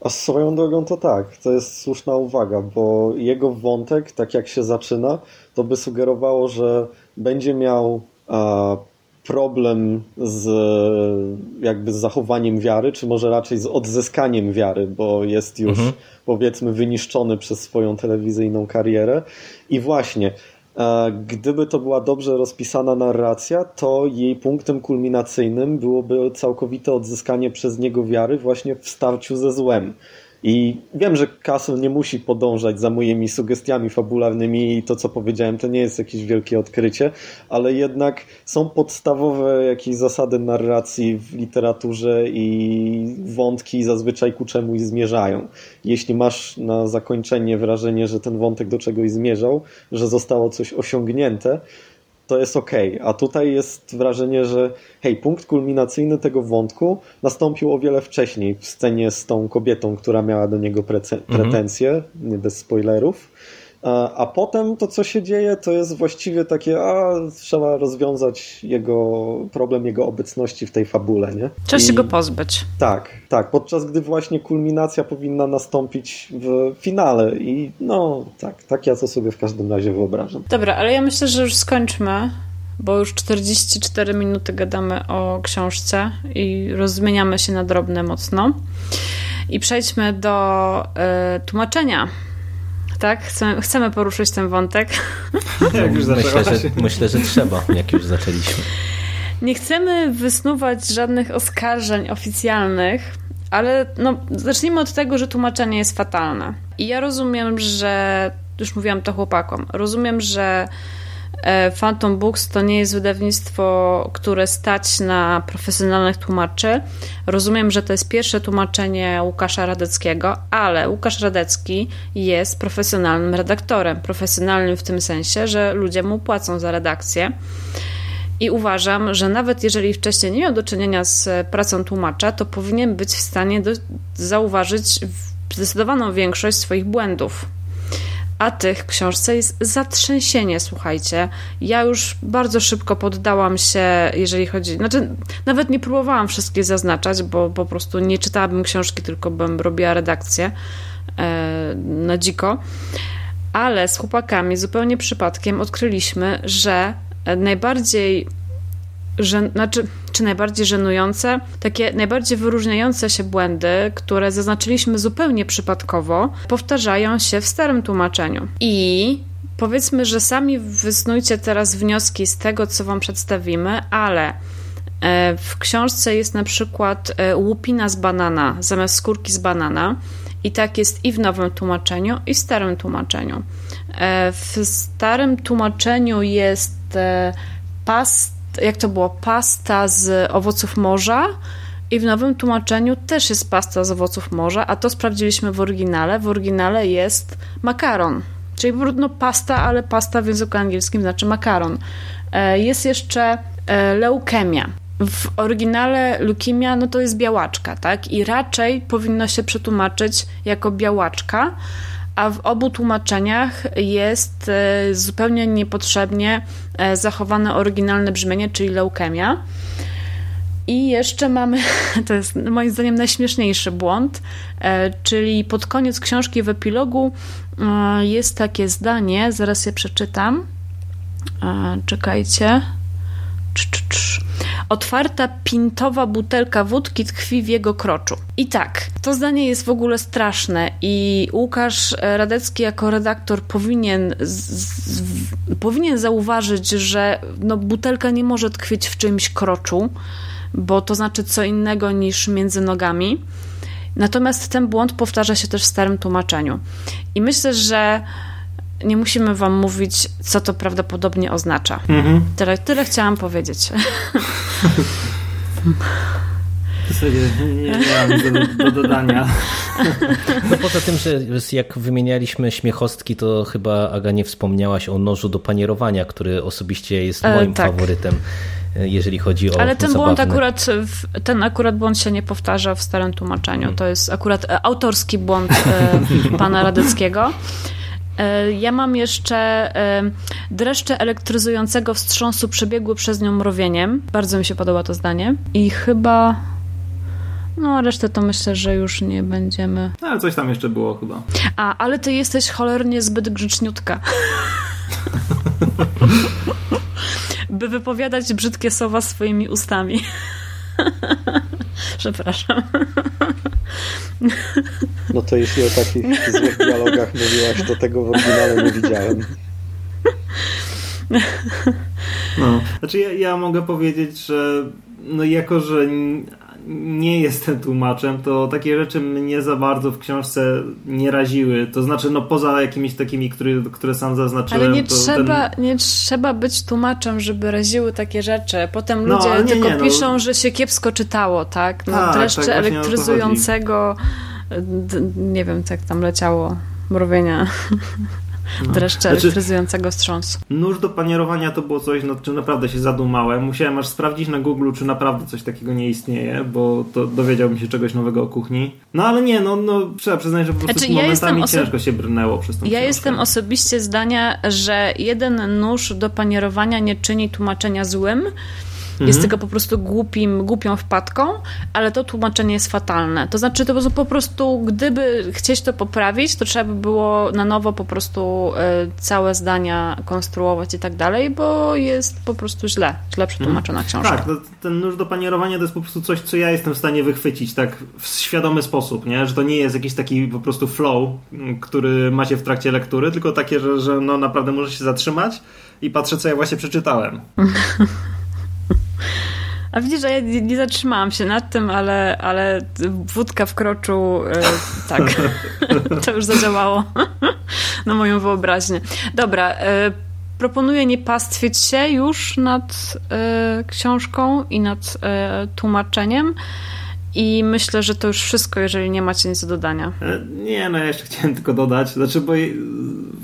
A swoją drogą to tak, to jest słuszna uwaga, bo jego wątek, tak jak się zaczyna, to by sugerowało, że będzie miał problem z jakby z zachowaniem wiary, czy może raczej z odzyskaniem wiary, bo jest już mhm. powiedzmy wyniszczony przez swoją telewizyjną karierę. I właśnie, e, gdyby to była dobrze rozpisana narracja, to jej punktem kulminacyjnym byłoby całkowite odzyskanie przez niego wiary właśnie w starciu ze złem. I wiem, że Castle nie musi podążać za moimi sugestiami fabularnymi i to, co powiedziałem, to nie jest jakieś wielkie odkrycie, ale jednak są podstawowe jakieś zasady narracji w literaturze i wątki zazwyczaj ku czemuś zmierzają. Jeśli masz na zakończenie wrażenie, że ten wątek do czegoś zmierzał, że zostało coś osiągnięte, to jest ok. A tutaj jest wrażenie, że hej, punkt kulminacyjny tego wątku nastąpił o wiele wcześniej w scenie z tą kobietą, która miała do niego mhm. pretensje, mhm. nie bez spoilerów. A potem to, co się dzieje, to jest właściwie takie, a trzeba rozwiązać jego problem, jego obecności w tej fabule, nie? Trzeba się go pozbyć. Tak, tak. Podczas gdy właśnie kulminacja powinna nastąpić w finale i no, tak, tak ja to sobie w każdym razie wyobrażam. Dobra, ale ja myślę, że już skończmy bo już 44 minuty gadamy o książce i rozmieniamy się na drobne mocno. I przejdźmy do y, tłumaczenia tak? Chcemy, chcemy poruszyć ten wątek. (laughs) Jak już myślę, że, myślę, że trzeba, jak już zaczęliśmy. Nie chcemy wysnuwać żadnych oskarżeń oficjalnych, ale no, zacznijmy od tego, że tłumaczenie jest fatalne. I ja rozumiem, że już mówiłam to chłopakom, rozumiem, że Phantom Books to nie jest wydawnictwo, które stać na profesjonalnych tłumaczy. Rozumiem, że to jest pierwsze tłumaczenie Łukasza Radeckiego, ale Łukasz Radecki jest profesjonalnym redaktorem. Profesjonalnym w tym sensie, że ludzie mu płacą za redakcję. I uważam, że nawet jeżeli wcześniej nie miał do czynienia z pracą tłumacza, to powinien być w stanie do, zauważyć zdecydowaną większość swoich błędów a tych książce jest zatrzęsienie, słuchajcie. Ja już bardzo szybko poddałam się, jeżeli chodzi. Znaczy, nawet nie próbowałam wszystkich zaznaczać, bo po prostu nie czytałabym książki, tylko bym robiła redakcję e, na dziko. Ale z chłopakami zupełnie przypadkiem odkryliśmy, że najbardziej że, znaczy, czy najbardziej żenujące, takie najbardziej wyróżniające się błędy, które zaznaczyliśmy zupełnie przypadkowo, powtarzają się w starym tłumaczeniu. I powiedzmy, że sami wysnujcie teraz wnioski z tego, co Wam przedstawimy, ale e, w książce jest na przykład e, łupina z banana zamiast skórki z banana. I tak jest i w nowym tłumaczeniu, i w starym tłumaczeniu. E, w starym tłumaczeniu jest past jak to było, pasta z owoców morza. I w nowym tłumaczeniu też jest pasta z owoców morza, a to sprawdziliśmy w oryginale. W oryginale jest makaron, czyli brudno pasta, ale pasta w języku angielskim znaczy makaron. E, jest jeszcze e, leukemia. W oryginale leukemia no to jest białaczka, tak? I raczej powinno się przetłumaczyć jako białaczka, a w obu tłumaczeniach jest e, zupełnie niepotrzebnie e, zachowane oryginalne brzmienie, czyli leukemia. I jeszcze mamy, (laughs) to jest moim zdaniem najśmieszniejszy błąd, e, czyli pod koniec książki w epilogu jest takie zdanie, zaraz je przeczytam. Czekajcie. Cz, cz, cz. Otwarta pintowa butelka wódki tkwi w jego kroczu. I tak, to zdanie jest w ogóle straszne i Łukasz Radecki jako redaktor powinien, powinien zauważyć, że no, butelka nie może tkwić w czymś kroczu, bo to znaczy co innego niż między nogami. Natomiast ten błąd powtarza się też w starym tłumaczeniu. I myślę, że nie musimy wam mówić, co to prawdopodobnie oznacza. Mhm. Tyle, tyle chciałam powiedzieć. W zasadzie nie mam do, do dodania. No poza tym, że jak wymienialiśmy śmiechostki, to chyba Aga nie wspomniałaś o nożu do panierowania, który osobiście jest e, moim e, tak. faworytem e, jeżeli chodzi o Ale ten zabawne. błąd akurat, ten akurat błąd się nie powtarza w starym tłumaczeniu. Hmm. To jest akurat e, autorski błąd pana Radeckiego. E, ja mam jeszcze e, dreszcze elektryzującego wstrząsu przebiegły przez nią mrowieniem. Bardzo mi się podoba to zdanie. I chyba. No, resztę to myślę, że już nie będziemy. No, ale coś tam jeszcze było chyba. A, ale ty jesteś cholernie zbyt grzeczniutka. (laughs) by wypowiadać brzydkie słowa swoimi ustami. (laughs) Przepraszam. (laughs) No to jeśli o takich złych dialogach mówiłaś, to tego w oryginale nie widziałem. No, znaczy ja, ja mogę powiedzieć, że no jako, że nie jestem tłumaczem, to takie rzeczy mnie za bardzo w książce nie raziły. To znaczy, no poza jakimiś takimi, które, które sam zaznaczyłem. Ale nie, trzeba, ten... nie trzeba być tłumaczem, żeby raziły takie rzeczy. Potem no, ludzie nie, tylko nie, no. piszą, że się kiepsko czytało, tak? No, tak, dreszcze tak, elektryzującego, nie wiem, jak tam leciało, mrowienia. (laughs) No. dreszcze znaczy, elektryzującego wstrząsu. Nóż do panierowania to było coś, nad czym naprawdę się zadumałem. Musiałem aż sprawdzić na Google, czy naprawdę coś takiego nie istnieje, bo to dowiedziałbym się czegoś nowego o kuchni. No ale nie, no, no trzeba przyznać, że po prostu znaczy, momentami ja ciężko się brnęło przez tą Ja książkę. jestem osobiście zdania, że jeden nóż do panierowania nie czyni tłumaczenia złym, Mhm. Jest tylko po prostu głupim, głupią wpadką, ale to tłumaczenie jest fatalne. To znaczy, to po prostu, gdyby chcieć to poprawić, to trzeba by było na nowo po prostu y, całe zdania konstruować i tak dalej, bo jest po prostu źle, źle przetłumaczona mhm. książka. Tak, ten nóż do panierowania to jest po prostu coś, co ja jestem w stanie wychwycić tak w świadomy sposób, nie? że to nie jest jakiś taki po prostu flow, który macie w trakcie lektury, tylko takie, że, że no naprawdę może się zatrzymać i patrzę, co ja właśnie przeczytałem. (laughs) A widzisz, że ja nie zatrzymałam się nad tym, ale, ale wódka w kroczu, yy, tak, (laughs) to już zadziałało (laughs) na moją wyobraźnię. Dobra, yy, proponuję nie pastwić się już nad yy, książką i nad tłumaczeniem. I myślę, że to już wszystko, jeżeli nie macie nic do dodania. Nie, no ja jeszcze chciałem tylko dodać, znaczy, bo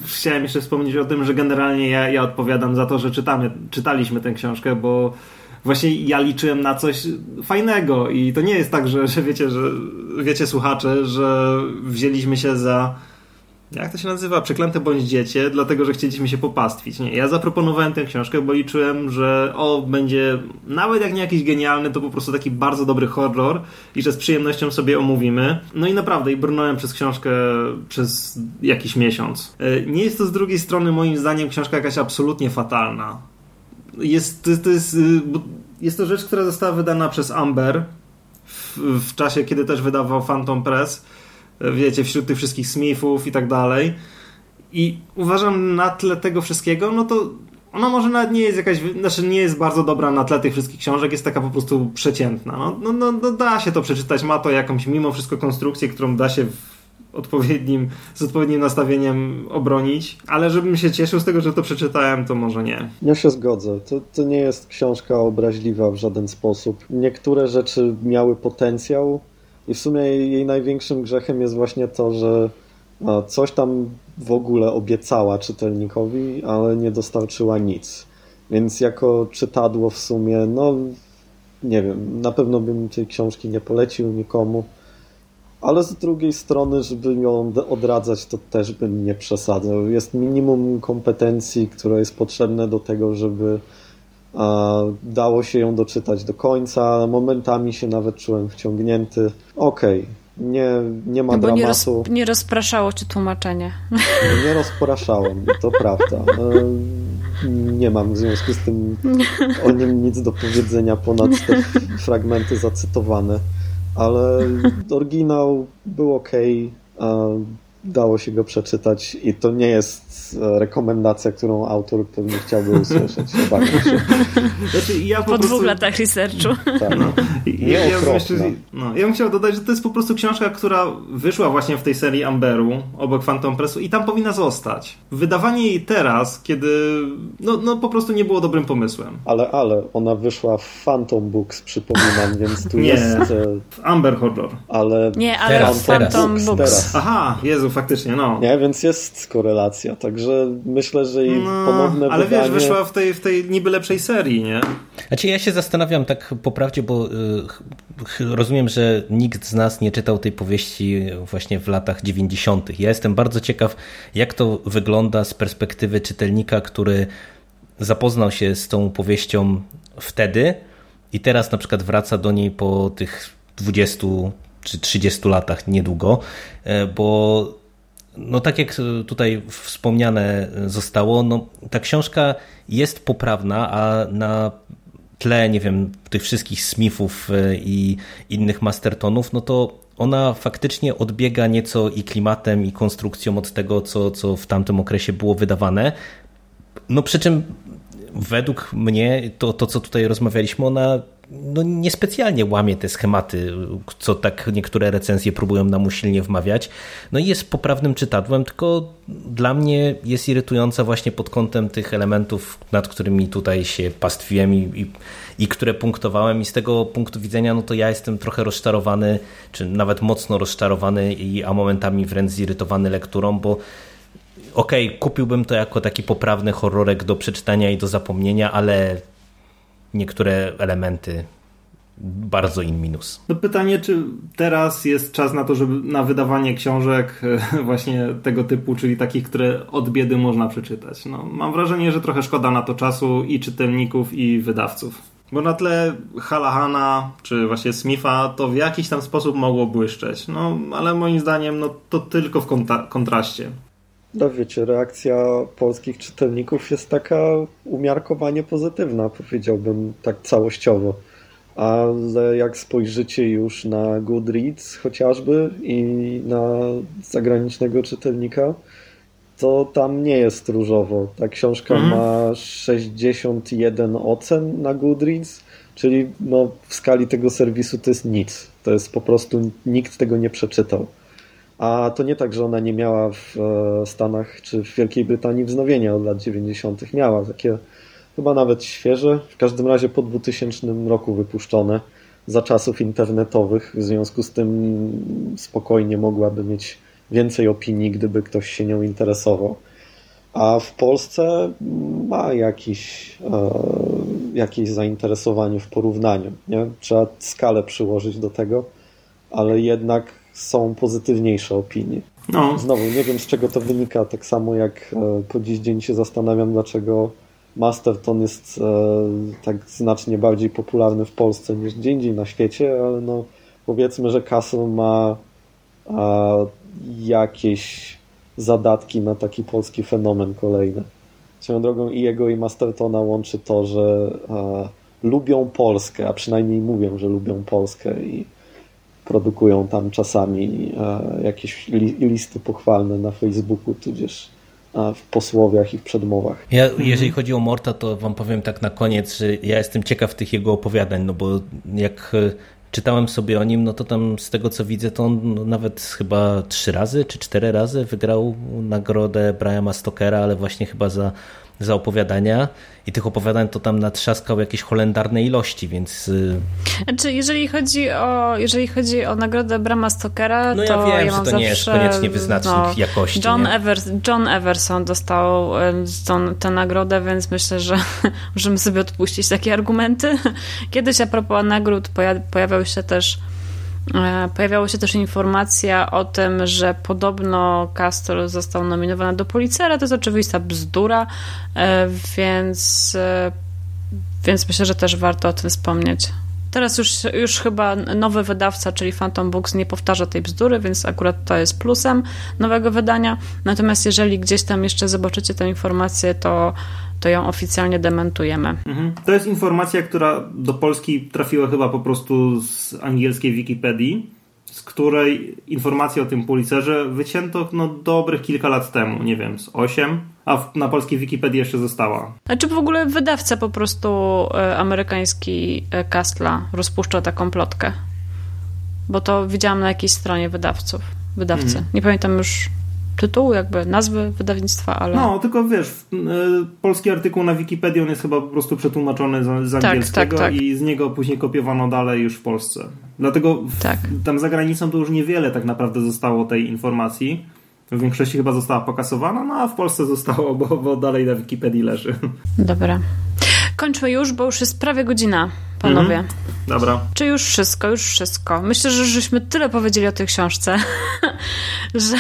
chciałem jeszcze wspomnieć o tym, że generalnie ja, ja odpowiadam za to, że czytamy, czytaliśmy tę książkę, bo właśnie ja liczyłem na coś fajnego i to nie jest tak, że, że wiecie, że wiecie słuchacze, że wzięliśmy się za jak to się nazywa? Przeklęte bądź dziecię, dlatego że chcieliśmy się popastwić. Nie, ja zaproponowałem tę książkę, bo liczyłem, że o, będzie nawet jak nie jakiś genialny, to po prostu taki bardzo dobry horror i że z przyjemnością sobie omówimy. No i naprawdę, i brnąłem przez książkę przez jakiś miesiąc. E, nie jest to z drugiej strony moim zdaniem książka jakaś absolutnie fatalna jest, to, to jest, y, jest to rzecz, która została wydana przez Amber w, w, czasie, kiedy też wydawał Phantom Press. Wiecie, wśród tych wszystkich Smithów i tak dalej. I uważam na tle tego wszystkiego, no to ona może nawet nie jest jakaś, znaczy nie jest bardzo dobra na tle tych wszystkich książek, jest taka po prostu przeciętna. No, no, no, no da się to przeczytać, ma to jakąś mimo wszystko konstrukcję, którą da się odpowiednim, z odpowiednim nastawieniem obronić, ale żebym się cieszył z tego, że to przeczytałem, to może nie. Ja się zgodzę. To, to nie jest książka obraźliwa w żaden sposób. Niektóre rzeczy miały potencjał i w sumie jej największym grzechem jest właśnie to, że coś tam w ogóle obiecała czytelnikowi, ale nie dostarczyła nic. Więc jako czytadło w sumie, no nie wiem, na pewno bym tej książki nie polecił nikomu ale z drugiej strony, żeby ją odradzać, to też bym nie przesadzał. Jest minimum kompetencji, które jest potrzebne do tego, żeby dało się ją doczytać do końca. Momentami się nawet czułem wciągnięty. Okej, okay. Nie, nie ma no dramatu. Nie, roz, nie rozpraszało cię tłumaczenie. Nie rozpraszało mnie, to prawda. E, nie mam w związku z tym o nim nic do powiedzenia ponad te fragmenty zacytowane. Ale oryginał był ok dało się go przeczytać i to nie jest rekomendacja, którą autor pewnie chciałby usłyszeć. (laughs) się. Znaczy, ja po, po prostu... dwóch latach researchu. Tak. No. (laughs) Ja, ja, bym jeszcze, no, ja bym chciał dodać, że to jest po prostu książka, która wyszła właśnie w tej serii Amberu obok Phantom Pressu i tam powinna zostać. Wydawanie jej teraz, kiedy no, no po prostu nie było dobrym pomysłem. Ale, ale, ona wyszła w Phantom Books, przypominam, więc tu nie, jest... w Amber Horror. Ale... Nie, ale teraz, Phantom Books. Books. Teraz. Aha, Jezu, faktycznie, no. Nie, więc jest korelacja, także myślę, że jej no, ponowne Ale wydanie... wiesz, wyszła w tej, w tej niby lepszej serii, nie? Znaczy ja się zastanawiam tak po prawdzie, bo y, rozumiem, że nikt z nas nie czytał tej powieści właśnie w latach 90. Ja jestem bardzo ciekaw, jak to wygląda z perspektywy czytelnika, który zapoznał się z tą powieścią wtedy i teraz na przykład wraca do niej po tych 20 czy 30 latach niedługo, e, bo no tak jak tutaj wspomniane zostało, no ta książka jest poprawna, a na tle, nie wiem, tych wszystkich Smithów e, i innych Mastertonów, no to ona faktycznie odbiega nieco i klimatem, i konstrukcją od tego, co, co w tamtym okresie było wydawane. No przy czym według mnie to, to co tutaj rozmawialiśmy, ona no, niespecjalnie łamie te schematy, co tak niektóre recenzje próbują nam usilnie wmawiać. No i jest poprawnym czytadłem, tylko dla mnie jest irytująca właśnie pod kątem tych elementów, nad którymi tutaj się pastwiłem i, i, i które punktowałem i z tego punktu widzenia, no to ja jestem trochę rozczarowany, czy nawet mocno rozczarowany, i, a momentami wręcz zirytowany lekturą, bo okej, okay, kupiłbym to jako taki poprawny horrorek do przeczytania i do zapomnienia, ale niektóre elementy bardzo in minus. No pytanie, czy teraz jest czas na to, żeby na wydawanie książek (laughs) właśnie tego typu, czyli takich, które od biedy można przeczytać. No, mam wrażenie, że trochę szkoda na to czasu i czytelników, i wydawców. Bo na tle Halahana, czy właśnie Smitha, to w jakiś tam sposób mogło błyszczeć. No, ale moim zdaniem, no to tylko w kontraście. No wiecie, reakcja polskich czytelników jest taka umiarkowanie pozytywna, powiedziałbym tak całościowo. Ale jak spojrzycie już na Goodreads chociażby i na zagranicznego czytelnika, to tam nie jest różowo. Ta książka mm. ma 61 ocen na Goodreads, czyli no, w skali tego serwisu to jest nic. To jest po prostu nikt tego nie przeczytał. A to nie tak, że ona nie miała w e, Stanach czy w Wielkiej Brytanii wznowienia od lat 90. Miała takie chyba nawet świeże, w każdym razie po 2000 roku wypuszczone za czasów internetowych. W związku z tym spokojnie mogłaby mieć więcej opinii, gdyby ktoś się nią interesował. A w Polsce ma jakiś, e, jakieś zainteresowanie w porównaniu. Nie? Trzeba skalę przyłożyć do tego, ale jednak są pozytywniejsze opinie. No. Znowu, nie wiem z czego to wynika, tak samo jak e, po dziś dzień się zastanawiam, dlaczego Masterton jest e, tak znacznie bardziej popularny w Polsce niż gdzie indziej na świecie, ale no powiedzmy, że Castle ma jakieś zadatki na taki polski fenomen kolejny. Swoją drogą i jego i Mastertona łączy to, że lubią Polskę, a przynajmniej mówią, że lubią Polskę i produkują tam czasami e, jakieś listy pochwalne na Facebooku, tudzież e, w posłowiach i w przedmowach. Ja, jeżeli chodzi o Morta, to wam powiem tak na koniec, że ja jestem ciekaw tych jego opowiadań, no bo jak e, czytałem sobie o nim, no to tam z tego co widzę, to on no nawet chyba trzy razy czy cztery razy wygrał nagrodę Briana Stokera, ale właśnie chyba za za opowiadania i tych opowiadań to tam natrzaskał jakieś holendarne ilości, więc... Y, znaczy, jeżeli chodzi o, jeżeli chodzi o nagrodę Brama Stokera, no to ja wiem, ja że to zawsze, nie jest koniecznie wyznacznik no, jakości. John, Evers, John Everson dostał tą, tę nagrodę, więc myślę, że (laughs) możemy sobie odpuścić takie argumenty. (laughs) Kiedyś a propos nagród pojawiał się też pojawiała się też informacja o tym, że podobno Castor został nominowany do Policera. To jest oczywista bzdura, e, więc, e, więc myślę, że też warto o tym wspomnieć. Teraz już, już chyba nowy wydawca, czyli Phantom Books, nie powtarza tej bzdury, więc akurat to jest plusem nowego wydania. Natomiast jeżeli gdzieś tam jeszcze zobaczycie tę informację, to, to ją oficjalnie dementujemy. Mhm. To jest informacja, która do Polski trafiła chyba po prostu z angielskiej Wikipedii z której informacje o tym policerze wycięto no, dobrych kilka lat temu, nie wiem, z 8, a w, na polskiej Wikipedii jeszcze została. Czy w ogóle wydawca po prostu e, amerykański e, Kastla rozpuszcza taką plotkę? Bo to widziałam na jakiejś stronie wydawców, wydawcy. Mhm. Nie pamiętam już tytułu, jakby nazwy wydawnictwa, ale... No, tylko wiesz, y, polski artykuł na Wikipedii, on jest chyba po prostu przetłumaczony z, z tak, angielskiego tak, tak, tak. i z niego później kopiowano dalej już w Polsce. Dlatego w, tak. tam za granicą to już niewiele tak naprawdę zostało tej informacji. W większości chyba została pokasowana, no a w Polsce zostało, bo, bo dalej na Wikipedii leży. Dobra. Kończmy już, bo już jest prawie godzina, panowie. Mhm. Dobra. Czy już wszystko? Już wszystko. Myślę, że żeśmy tyle powiedzieli o tej książce, (laughs) że,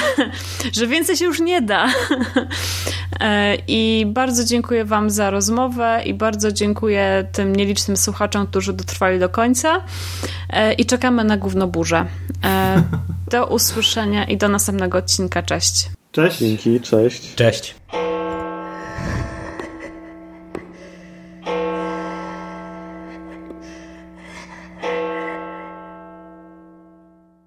że więcej się już nie da. E, I bardzo dziękuję Wam za rozmowę i bardzo dziękuję tym nielicznym słuchaczom, którzy dotrwali do końca. E, I czekamy na główną burzę. E, do usłyszenia i do następnego odcinka. Cześć. Cześć. Dzięki, cześć. Cześć.